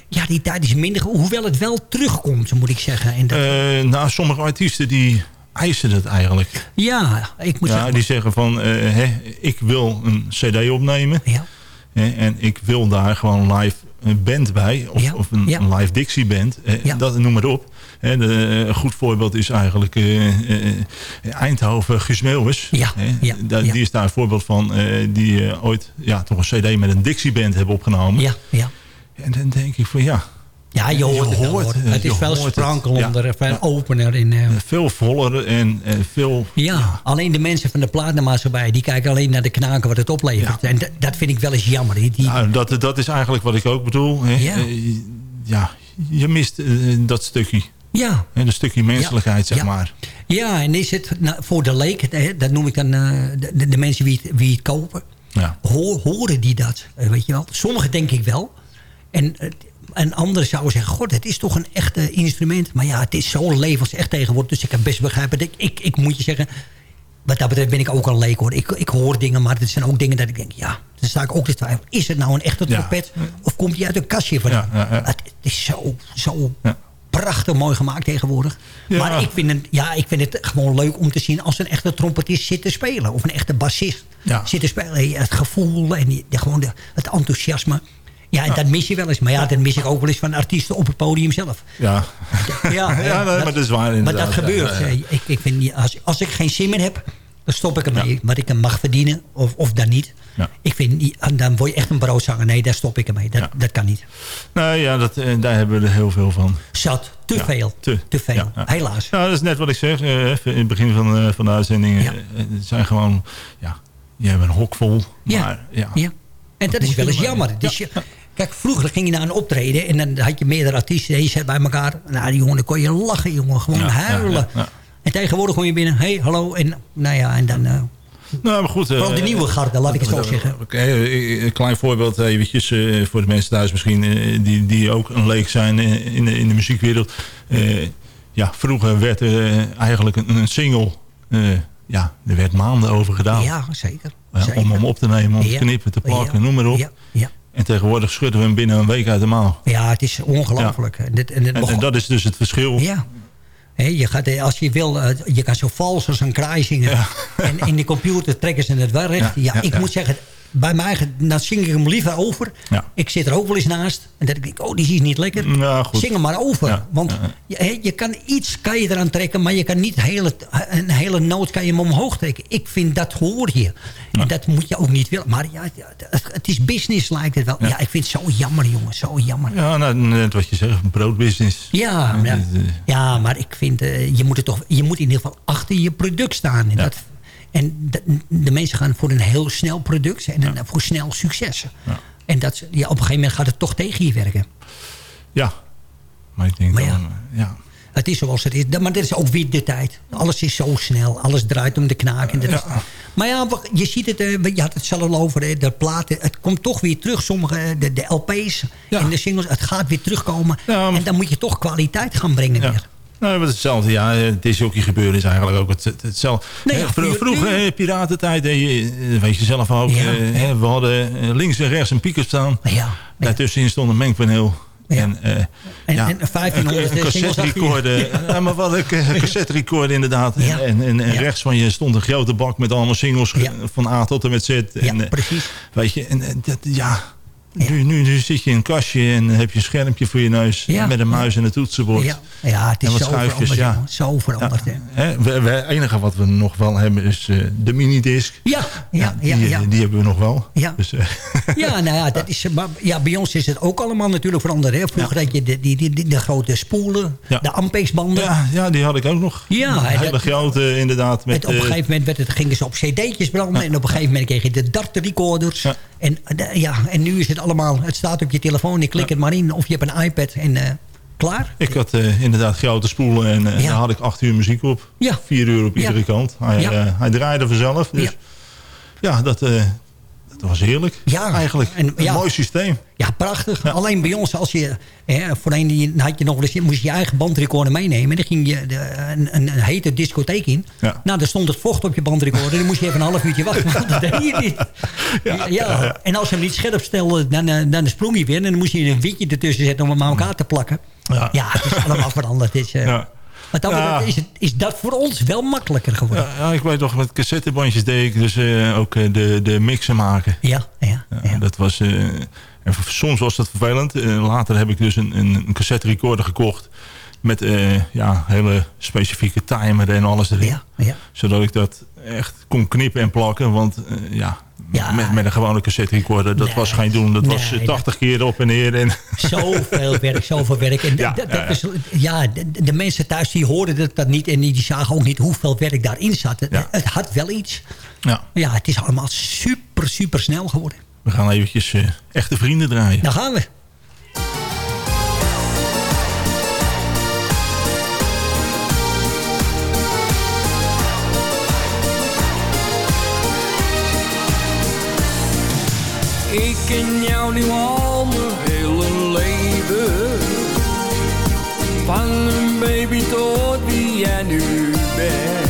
Ja. die tijd is minder, hoewel het wel terugkomt, moet ik zeggen. En dat, Eh, nou, sommige artiesten die eisen het eigenlijk. ja, ik moet Ja, zeggen... die zeggen van, eh, hè, ik wil een cd opnemen. Ja. Hè, en ik wil daar gewoon live een band bij. Of, Ja, of een, ja. een live Dixie band. Eh, dat, noem maar op. Een goed voorbeeld is eigenlijk eh, eh, Eindhoven Guus Meeuwis. Die is daar een voorbeeld van. eh, die ooit ja, toch een cd met een Dixie band hebben opgenomen. Ja, ja. En dan denk ik van ja... Ja, je hoort het, wel, Het is hoort sprankelender, Ja. veel opener. En, eh, Veel voller en veel... ja, alleen de mensen van de platenmaatschappij... die kijken alleen naar de knaken wat het oplevert. En dat vind ik wel eens jammer. Die, die- dat, dat is eigenlijk wat ik ook bedoel. Hè. Ja. Eh, je mist eh, dat stukje. ja, Hè, dat stukje menselijkheid, zeg maar. ja, en is het nou, voor de leek... hè, dat noem ik dan de, mensen wie het, wie het kopen... Hoor, horen die dat? Weet je wel? Sommigen denk ik wel. En, en anderen zouden zeggen... God, het is toch een echte instrument. Maar ja, het is zo levensecht tegenwoordig. Dus ik kan best begrijpen... Ik, ik, ik moet je zeggen... Wat dat betreft ben ik ook een leek hoor. Ik, ik hoor dingen, maar het zijn ook dingen dat ik denk... Ja, dan sta ik ook te twijfelen. Is het nou een echte Ja. trompet? Of komt die uit een kastje vandaan? Ja, ja, ja. Het, het is zo, zo prachtig mooi gemaakt tegenwoordig. Maar ik vind, het, ja, ik vind het gewoon leuk om te zien... als een echte trompetist zit te spelen. Of een echte bassist zit te spelen. Het gevoel en die, die- gewoon de, het enthousiasme. Ja, en dat mis je wel eens. Maar ja, dat mis ik ook wel eens van artiesten op het podium zelf. Ja, Ja, ja maar dat is waar Maar inderdaad. dat gebeurt. Ik, ik vind, niet- als, als ik geen zin meer heb, dan stop ik ermee. Wat ik hem mag verdienen, of, of dan niet. Ja. Ik vind, niet- en dan word je echt een broodzanger. Nee, daar stop ik ermee. Dat, Ja. dat kan niet. Nou ja, dat, eh, daar hebben we er heel veel van. Zat, te Ja, veel. te. Te, veel, helaas. Ja, dat is net wat ik zeg. eh, in het begin van, eh, van de uitzending. Het zijn gewoon... Ja, je hebt een hok vol. Maar ja, Ja. En dat is wel eens maar- jammer. Dus je, kijk, vroeger ging je naar een optreden... en dan had je meerdere artiesten die zat bij elkaar. Nou, die jongen, dan kon je lachen, jongen. Gewoon Ja, huilen. ja. En tegenwoordig kom je binnen. hey, hallo. En nou ja, en dan... eh, Nou, maar goed. Vooral de eh, nieuwe garde, laat ik het zo eh, zeggen. Oké, een klein voorbeeld eventjes voor de mensen thuis misschien... die, die ook een leek zijn in, de, in de muziekwereld. Ja, vroeger werd eigenlijk een, een single... ja, er werd maanden over gedaan. ja, zeker. Zeker. om hem op te nemen, om te knippen, te plakken, Ja. noem maar op. Ja, ja. En tegenwoordig schudden we hem binnen een week uit de mouw. Ja, het is ongelooflijk. En, dat is dus het verschil. Ja. Je gaat, eh, als je wil, eh, je kan zo vals als een kraai zingen. Ja. En in de computer trekken ze het wel recht. Ja, ik moet zeggen, bij mij, dan zing ik hem liever over. Ja. Ik zit er ook wel eens naast. En dan denk ik, oh, die is niet lekker. Ja, goed. Zing hem maar over. Ja, Want Je, je kan iets kan je eraan trekken, maar je kan niet hele, een hele noot kan je hem omhoog trekken. Ik vind dat hoor je. En dat moet je ook niet willen. Maar ja, het, het is business lijkt het wel. Ja. ik vind het zo jammer, jongen. Zo jammer. Ja, nou, net wat je zegt, broodbusiness. Ja, ja. maar ik vind, eh, je moet het toch, je moet in ieder geval achter je product staan. En, dat, en de, de mensen gaan voor een heel snel product en een- voor snel succes. Ja. En dat, ja, op een gegeven moment gaat het toch tegen je werken. Ja, maar ik denk Maar dan, eh, ja. Het is zoals het is. Dat- Maar dit is ook weer de tijd. Alles is zo snel. Alles draait om de knaak. En dat is- Ja. maar ja, je ziet het. eh, Je had het zelf al over. hè, De platen. Het komt toch weer terug. Sommige, eh, de, de LP's Ja. en de singles. Het gaat weer terugkomen. Ja, maar- En dan moet je toch kwaliteit gaan brengen weer. Nou, maar hetzelfde. Ja, het is ook gebeuren is eigenlijk ook het, het- hetzelfde. Nee, ja, hè, piratentijd, hè, eh, weet je zelf ook. Ja. eh, hè, we hadden eh, links en rechts een pieker staan. Ja. Daartussenin stond een mengpaneel. Ja. En, eh, En- ja, en 1500 een, een singles cassette recorder. ja, maar wat een ca- cassette recorder inderdaad. Ja. En, en, rechts van je stond een grote bak met allemaal singles van A tot en met Z. Ja, En, precies. Weet je, en dat, ja... Ja. Nu, nu, nu zit je in een kastje en heb je een schermpje voor je neus. Ja. Met een muis en een toetsenbord. Ja, ja het is En wat zo schuifjes, veranderd. ja. Zo veranderd. hè. Hè, we, we- het enige wat we nog wel hebben is eh, de minidisc. Ja, ja, die, ja, ja. die hebben we nog wel. Ja. Dus, eh, Ja, nou ja, dat is, maar ja, bij ons is het ook allemaal natuurlijk veranderd. Hè. Vroeger had je de, die, die, die- de grote spoelen, de Ampex-banden. ja, ja, die had ik ook nog. Ja, Een hele dat- grote inderdaad. Met, op een eh, gegeven moment werd het, gingen ze op cd'tjes branden. En op een gegeven moment kreeg je de dart recorders. Ja. En, ja, en nu is het allemaal, het staat op je telefoon. Je klikt het maar in. Of je hebt een iPad en eh, klaar. ik had eh, inderdaad grote spoelen en eh, Ja. daar had ik acht uur muziek op. Ja. Vier uur op iedere kant. Hij, hij draaide vanzelf. Dus Ja. ja, dat, dat was heerlijk. Ja. Eigenlijk. En- een mooi systeem. Ja, prachtig. Alleen bij ons, als je, hè, voorheen had je nog eens, moest je je eigen bandrecorder meenemen. En dan ging je de, een, een, hete discotheek in. Ja. Nou, dan stond het vocht op je bandrecorder. Dan moest je even een half uurtje wachten, want dat deed je niet. Ja. En als je hem niet scherp stelde, dan, eh, dan sprong hij weer. En dan moest je een witje ertussen zetten om hem aan elkaar te plakken. Ja. Ja, het is allemaal veranderd. Het is, eh, Ja. Ja. betreft is, dat voor ons wel makkelijker geworden. Ja, ja, ik weet nog, met cassettebandjes deed ik dus eh, ook eh, de, de mixen maken. Ja, ja, ja. Ja, Dat was, eh, en soms was dat vervelend. Later heb ik dus een, een, cassette recorder gekocht. Met eh, ja, hele specifieke timer en alles erin. Ja, ja. Zodat ik dat echt kon knippen en plakken. Want eh, ja, Met, met een gewone cassette recorder. Dat was geen doen. Dat was Nee, eh, 80 keer op en neer. En, Zoveel werk, zoveel werk. En Ja, dat- ja, dat is- ja, de, de mensen thuis die hoorden dat, dat niet. En die, die zagen ook niet hoeveel werk daarin zat. Het had wel iets. ja, Ja, het is allemaal super, super snel geworden. we gaan eventjes eh, echte vrienden draaien. Daar gaan we. Ik ken jou nu al mijn hele leven. Van een baby tot wie jij nu bent.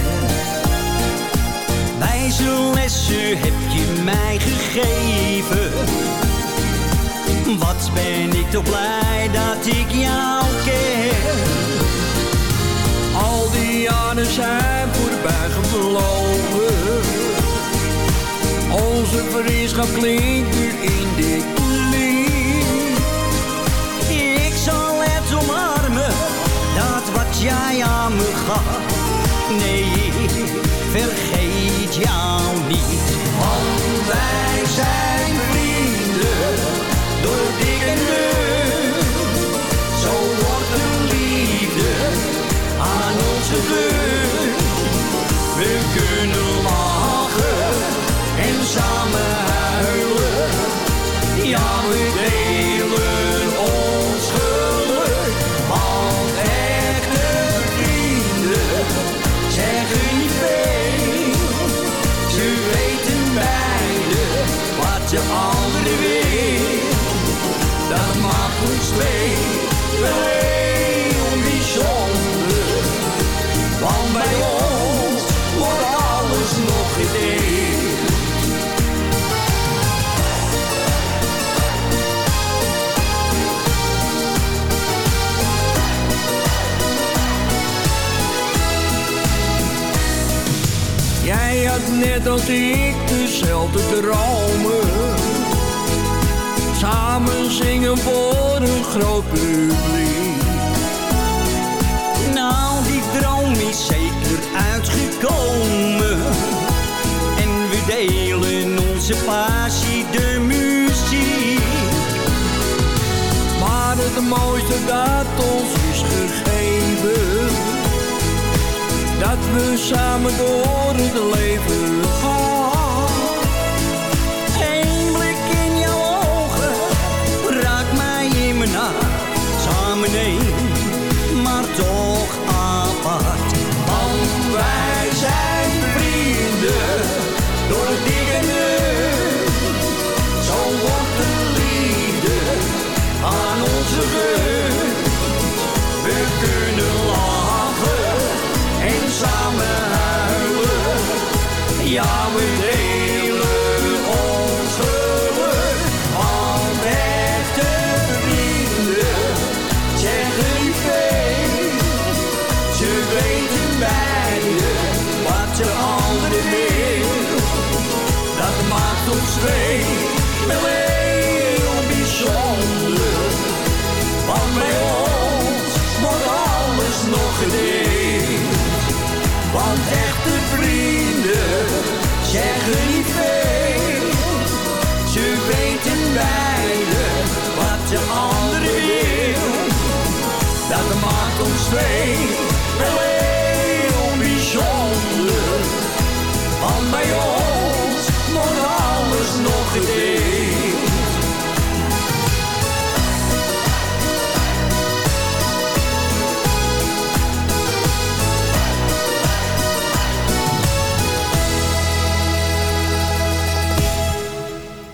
Wijze lessen heb je mij gegeven. Wat ben ik toch blij dat ik jou ken. Al die jaren zijn voorbij gevlogen. Onze vriendschap klinkt nu in dit lied. Ik zal het omarmen, dat wat jij aan me gaf. Net als ik dezelfde dromen. Samen zingen voor een groot publiek. Nou, die droom is zeker uitgekomen. En we delen onze passie, de muziek. Maar het mooiste dat ons is gegeven. Dat we samen door het leven gaan. Eén blik in jouw ogen raakt mij in mijn hart. Samen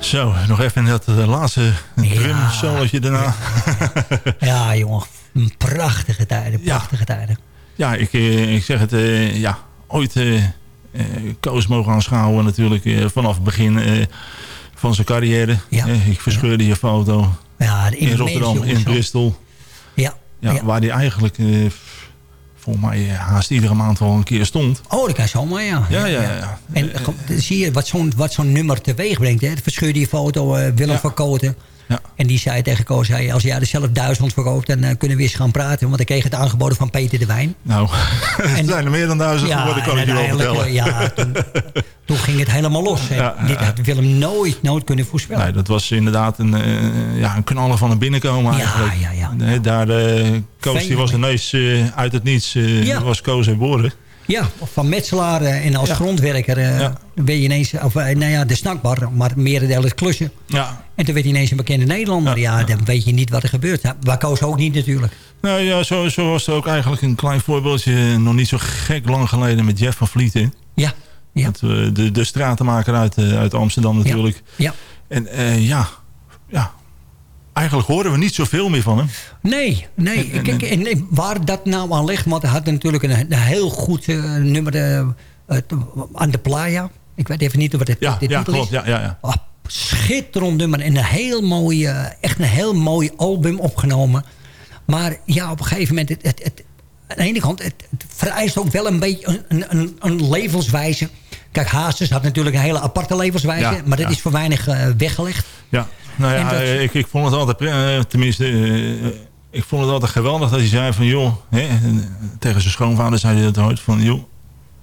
Zo, nog even dat eh, laatste drum solootje daarna. Ja, jongen. Prachtige tijden, prachtige tijden. Ja, ik, eh, ik zeg het, eh, ja, ooit Koos mogen aanschouwen natuurlijk vanaf het begin van zijn carrière. Eh, ik verscheurde je foto Ja, de in Rotterdam, jongens, in. Bristol. Ja, Ja, ja. Waar die eigenlijk volgens mij eh, haast iedere maand wel een keer stond. Oh, dat kan zomaar, ja. Ja, ja, ja. ja. En eh, zie je wat zo'n wat zo'n nummer teweeg brengt. Hè? Verscheurde je foto, eh, Willem van Koten. En die zei tegen Koos, hij, als jij er zelf duizend verkoopt... dan eh, kunnen we eens gaan praten. Want ik kreeg het aangeboden van Peter de Wijn. Nou, er zijn er meer dan duizend geworden, kan ik je wel vertellen. eh, Ja, toen, toen ging het helemaal los. hè. Ja, ja, Dit had Willem nooit, nooit kunnen voorspellen. Nee, dat was inderdaad een, eh, ja, een knaller van een binnenkomen eigenlijk. ja, ja. Nee, daar, eh Koos die was ineens uit het niets, eh, Ja. was Koos geboren. Ja, van metselaar eh, en als Ja. grondwerker eh, Ja. ben je ineens... Of, eh, nou ja, de snackbar, maar merendeel het klussen. Ja. En toen werd hij ineens een bekende Nederlander. Ja, dan weet je niet wat er gebeurt. Ja, Waar Koos ook niet natuurlijk. Nou ja, zo, zo was er ook eigenlijk een klein voorbeeldje... eh, nog niet zo gek lang geleden met Jeff van Vlieten. Ja. ja. Dat, eh, de, de stratenmaker uit, eh, uit Amsterdam natuurlijk. Ja. En eh, ja, ja, eigenlijk horen we niet zoveel meer van hem. Nee, nee. En- Kijk, en, en waar dat nou aan ligt... want hij had natuurlijk een, een heel goed eh, nummer eh, aan de playa. Ik weet even niet wat het Ja, ja titel klopt. is. Ja, ja, ja. Ah, schitterend nummer en een heel mooi, eh, echt een heel mooi album opgenomen. Maar ja, op een gegeven moment, het, het, het, aan de ene kant, het, het vereist ook wel een beetje een, een, een levenswijze. Kijk, Hazes had natuurlijk een hele aparte levenswijze, Ja, maar dat ja. is voor weinig eh, weggelegd. Ja, nou ja, dat- eh, ik, ik vond het altijd, eh, tenminste, ik vond het altijd geweldig dat hij zei van, joh, hè, en, tegen zijn schoonvader zei hij dat ooit van, joh,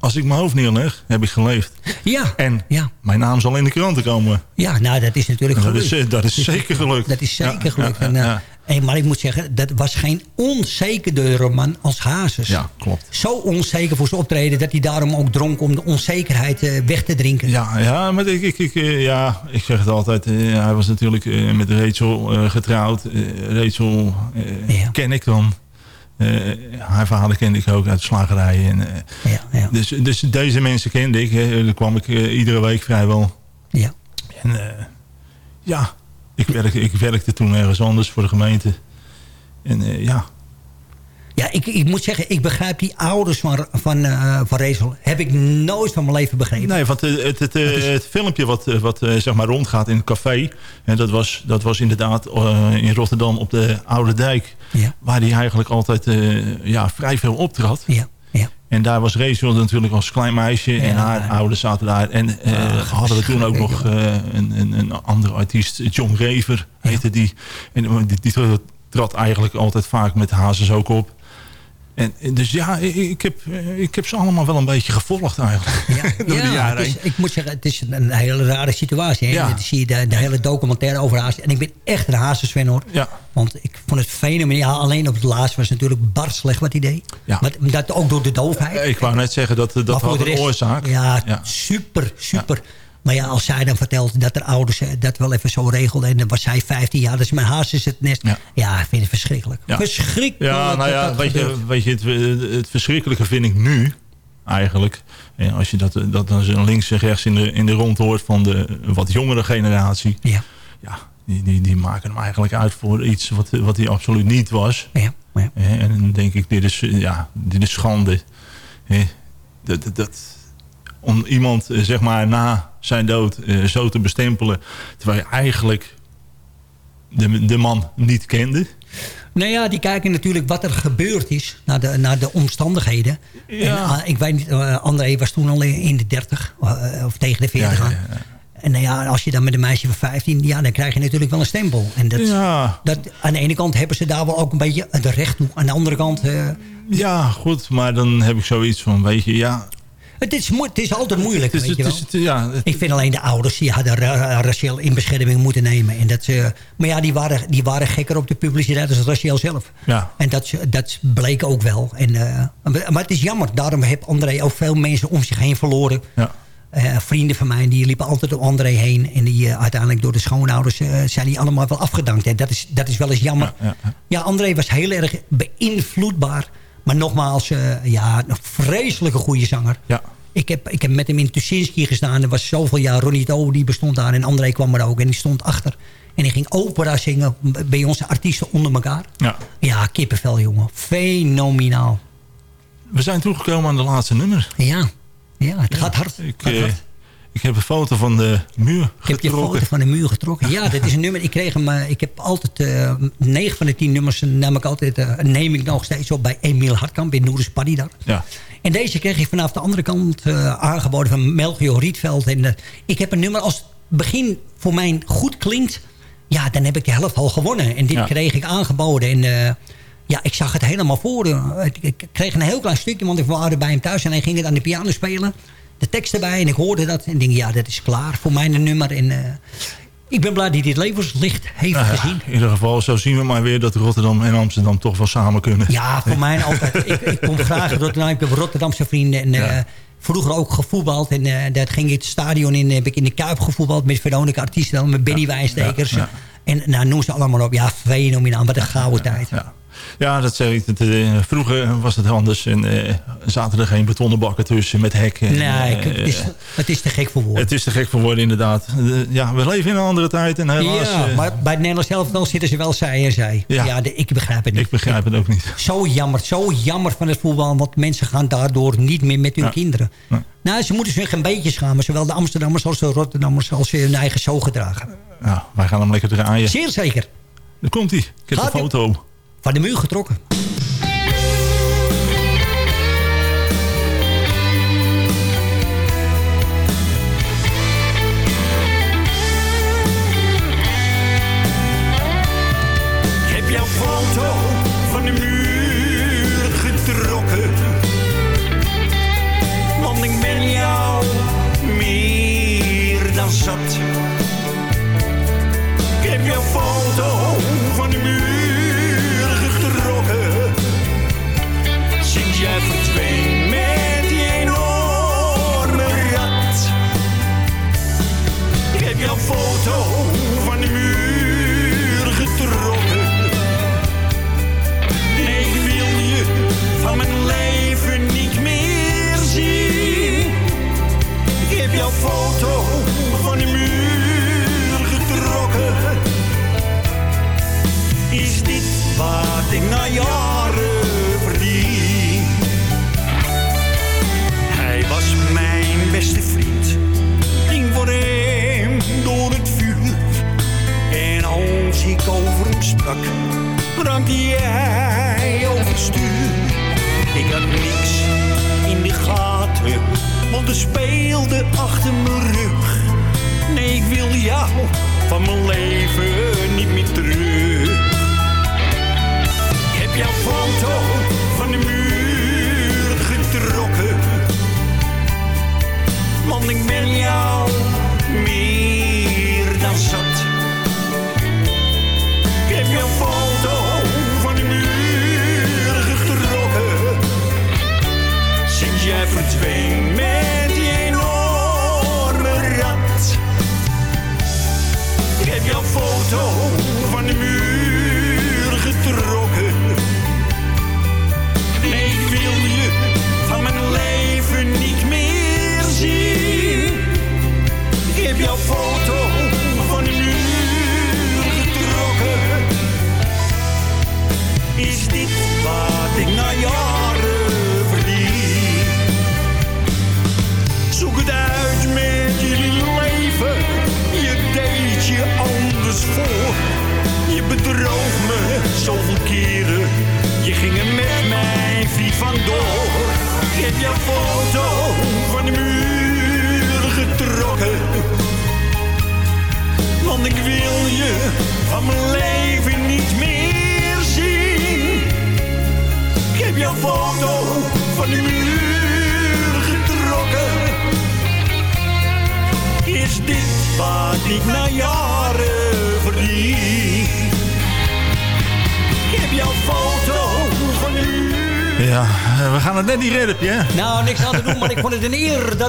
als ik mijn hoofd neerleg, heb ik geleefd. Ja, En ja. mijn naam zal in de kranten komen. Ja, nou, dat is natuurlijk Dat gelukt. is, eh, dat is zeker gelukt. Dat is zeker gelukt. ja, En, ja. en, maar ik moet zeggen, dat was geen onzekerdere man als Hazes. Ja, klopt. Zo onzeker voor zijn optreden dat hij daarom ook dronk om de onzekerheid eh, weg te drinken. Ja, ja, maar ik, ik, ik, eh, ja, ik zeg het altijd. eh, hij was natuurlijk met Rachel getrouwd. Rachel ken ik dan. Haar vader kende ik ook uit de slagerij. En, eh, Dus, dus deze mensen kende ik. Hè. Daar kwam ik iedere week vrijwel. Ja. En ja, ik werkte, ik werkte toen ergens anders voor de gemeente. En eh, ja, Ja, ik, ik moet zeggen, ik begrijp die ouders van, van, eh, van Rachel. Heb ik nooit van mijn leven begrepen. Nee, want het, het, het, eh, het filmpje wat, eh, wat eh, zeg maar rondgaat in het café... En dat, was, dat was inderdaad eh, in Rotterdam op de Oude Dijk... Ja. waar hij eigenlijk altijd eh, ja, vrij veel optrad. Ja. En daar was Rachel natuurlijk als klein meisje... en haar ouders zaten daar. En eh, hadden we toen ook nog eh, een, een, een andere artiest, John Rever heette die. En eh, die, die trad eigenlijk altijd vaak met Hazes ook op. En, dus ja, ik, heb, ik heb ze allemaal wel een beetje gevolgd eigenlijk. Door de Ja, jaren het is, heen. ik moet zeggen, het is een hele rare situatie. Ja. Dan zie je de, de hele documentaire over Hazes. En ik ben echt een Hazes-fan hoor. Ja. Want ik vond het fenomenaal. Alleen op het laatst was het natuurlijk bar slecht wat idee. Ja. Maar dat ook door de doofheid. Ik wou net zeggen, dat, dat had de een oorzaak. Ja, super, super. Maar ja, als zij dan vertelt dat haar ouders eh, dat wel even zo regelden... en dan was zij 15 jaar, dus mijn haast is het nest. Ja, ik vind het verschrikkelijk. Ja. Verschrikkelijk Ja, nou ja, weet je, weet je het, het verschrikkelijke vind ik nu eigenlijk. En als je dat, dat dan zo links en rechts in de, in de rond hoort van de wat jongere generatie. Ja. Ja, die, die, die maken hem eigenlijk uit voor iets wat, wat hij absoluut niet was. Ja, ja. En dan denk ik, dit is, ja, dit is schande. Dat, dat, dat, om iemand eh, zeg maar na zijn dood eh, zo te bestempelen. Terwijl je eigenlijk de, de man niet kende. Nou ja, die kijken natuurlijk wat er gebeurd is... naar de, naar de omstandigheden. Ja. En, ah, ik weet niet, eh, André was toen al in de 30 eh, of tegen de 40 Ja, aan. ja, ja. En nou ja, als je dan met een meisje van 15... ja, dan krijg je natuurlijk wel een stempel. En dat, dat, aan de ene kant hebben ze daar wel ook een beetje het recht toe. Aan de andere kant... Ja, goed, maar dan heb ik zoiets van, weet je, ja... Het is, het is altijd moeilijk, is- weet je wel. het is- ja, ik vind alleen de ouders, die hadden Ra- Rachel in bescherming moeten nemen. En dat ze, maar ja, die waren, die waren gekker op de publiciteit als Rachel zelf. Ja. En dat, dat bleek ook wel. En, eh, maar het is jammer, daarom heeft André ook veel mensen om zich heen verloren. Ja. Eh, vrienden van mij, die liepen altijd om André heen. En die eh, uiteindelijk door de schoonouders eh, zijn die allemaal wel afgedankt. En dat is, dat is wel eens jammer. Ja, ja. Ja, André was heel erg beïnvloedbaar. Maar nogmaals, eh, ja, een vreselijke goede zanger. Ja. Ik heb, ik heb met hem in Tuschinski gestaan. Er was zoveel jaar. Ronnie die bestond daar. En André kwam er ook. En die stond achter. En die ging opera zingen bij onze artiesten onder elkaar. Ja. Ja, kippenvel, jongen. Fenomenaal. We zijn toegekomen aan de laatste nummer. Ja, ja het gaat hard. Ik, Gaat eh, hard. Ik heb een foto van de muur Ik heb je getrokken. foto van de muur getrokken. Ja, dat is een nummer. Ik kreeg hem. eh, ik heb altijd eh 9 van de 10 nummers nam ik altijd. eh, neem ik nog steeds op bij Emiel Hartkamp in Noeris Padidar. Ja. En deze kreeg ik vanaf de andere kant aangeboden van Melchior Rietveld. En ik heb een nummer als het begin voor mij goed klinkt. Ja, dan heb ik de helft al gewonnen. En dit kreeg ik aangeboden. En ja, ik zag het helemaal voor. Ik, ik kreeg een heel klein stukje, want ik waren bij hem thuis. En hij ging het aan de piano spelen. De tekst erbij. En ik hoorde dat. En denk, ja, dat is klaar voor mijn nummer. En uh, ik ben blij dat hij dit levenslicht heeft Nou ja, gezien. in ieder geval, zo zien we maar weer dat Rotterdam en Amsterdam toch wel samen kunnen. Ja, voor mij altijd. ik, ik kom graag Rotterdam. Ik heb Rotterdamse vrienden. En, eh, vroeger ook gevoetbald. En uh, dat ging ik het stadion in. Heb ik in de Kuip gevoetbald met Veronica Artiesten. Met Benny Wijstekers. Ja, ja. En nou, noem ze allemaal op. Ja, fenomenaal. Wat een gouden tijd. Ja, dat zeg ik. Dat, uh, vroeger was het anders. En uh, zaten er geen betonnen bakken tussen met hekken. Nee, het, is, het is te gek voor woorden. Het is te gek voor woorden, inderdaad. ja, we leven in een andere tijd. En helaas, ja, maar bij het Nederlands elftal zitten ze wel zij en zij. Ja, ja de, ik begrijp het niet. Ik begrijp het ook niet. Zo jammer, zo jammer van het voetbal. Want mensen gaan daardoor niet meer met hun ja. kinderen. Ja. Nou, ze moeten zich een beetje schamen. Zowel de Amsterdammers als de Rotterdammers. Als ze hun eigen zo gedragen. Nou, wij gaan hem lekker draaien. Zeer zeker. Daar komt hij. Ik heb Gaat een foto. Van de muur getrokken. Sprak, raakte jij over het stuur. Ik had niks in de gaten, want er speelde achter mijn rug. Nee, ik wil jou van mijn leven niet meer terug. Ik heb jouw foto van de muur getrokken. Want ik ben jou jij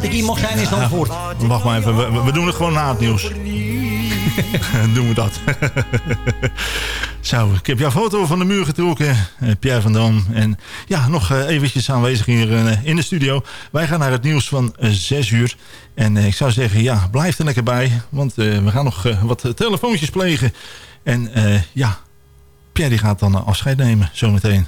dat ik hier mocht zijn in Zandvoort. Ja, wacht maar even, we, we, doen het gewoon na het nieuws. doen we dat. Zo, ik heb jouw foto van de muur getrokken, Pierre van Dam. En ja, nog eventjes aanwezig hier in de studio. Wij gaan naar het nieuws van 6 uur. En ik zou zeggen, ja, blijf er lekker bij. Want we gaan nog wat telefoontjes plegen. En ja, Pierre die gaat dan afscheid nemen, zometeen.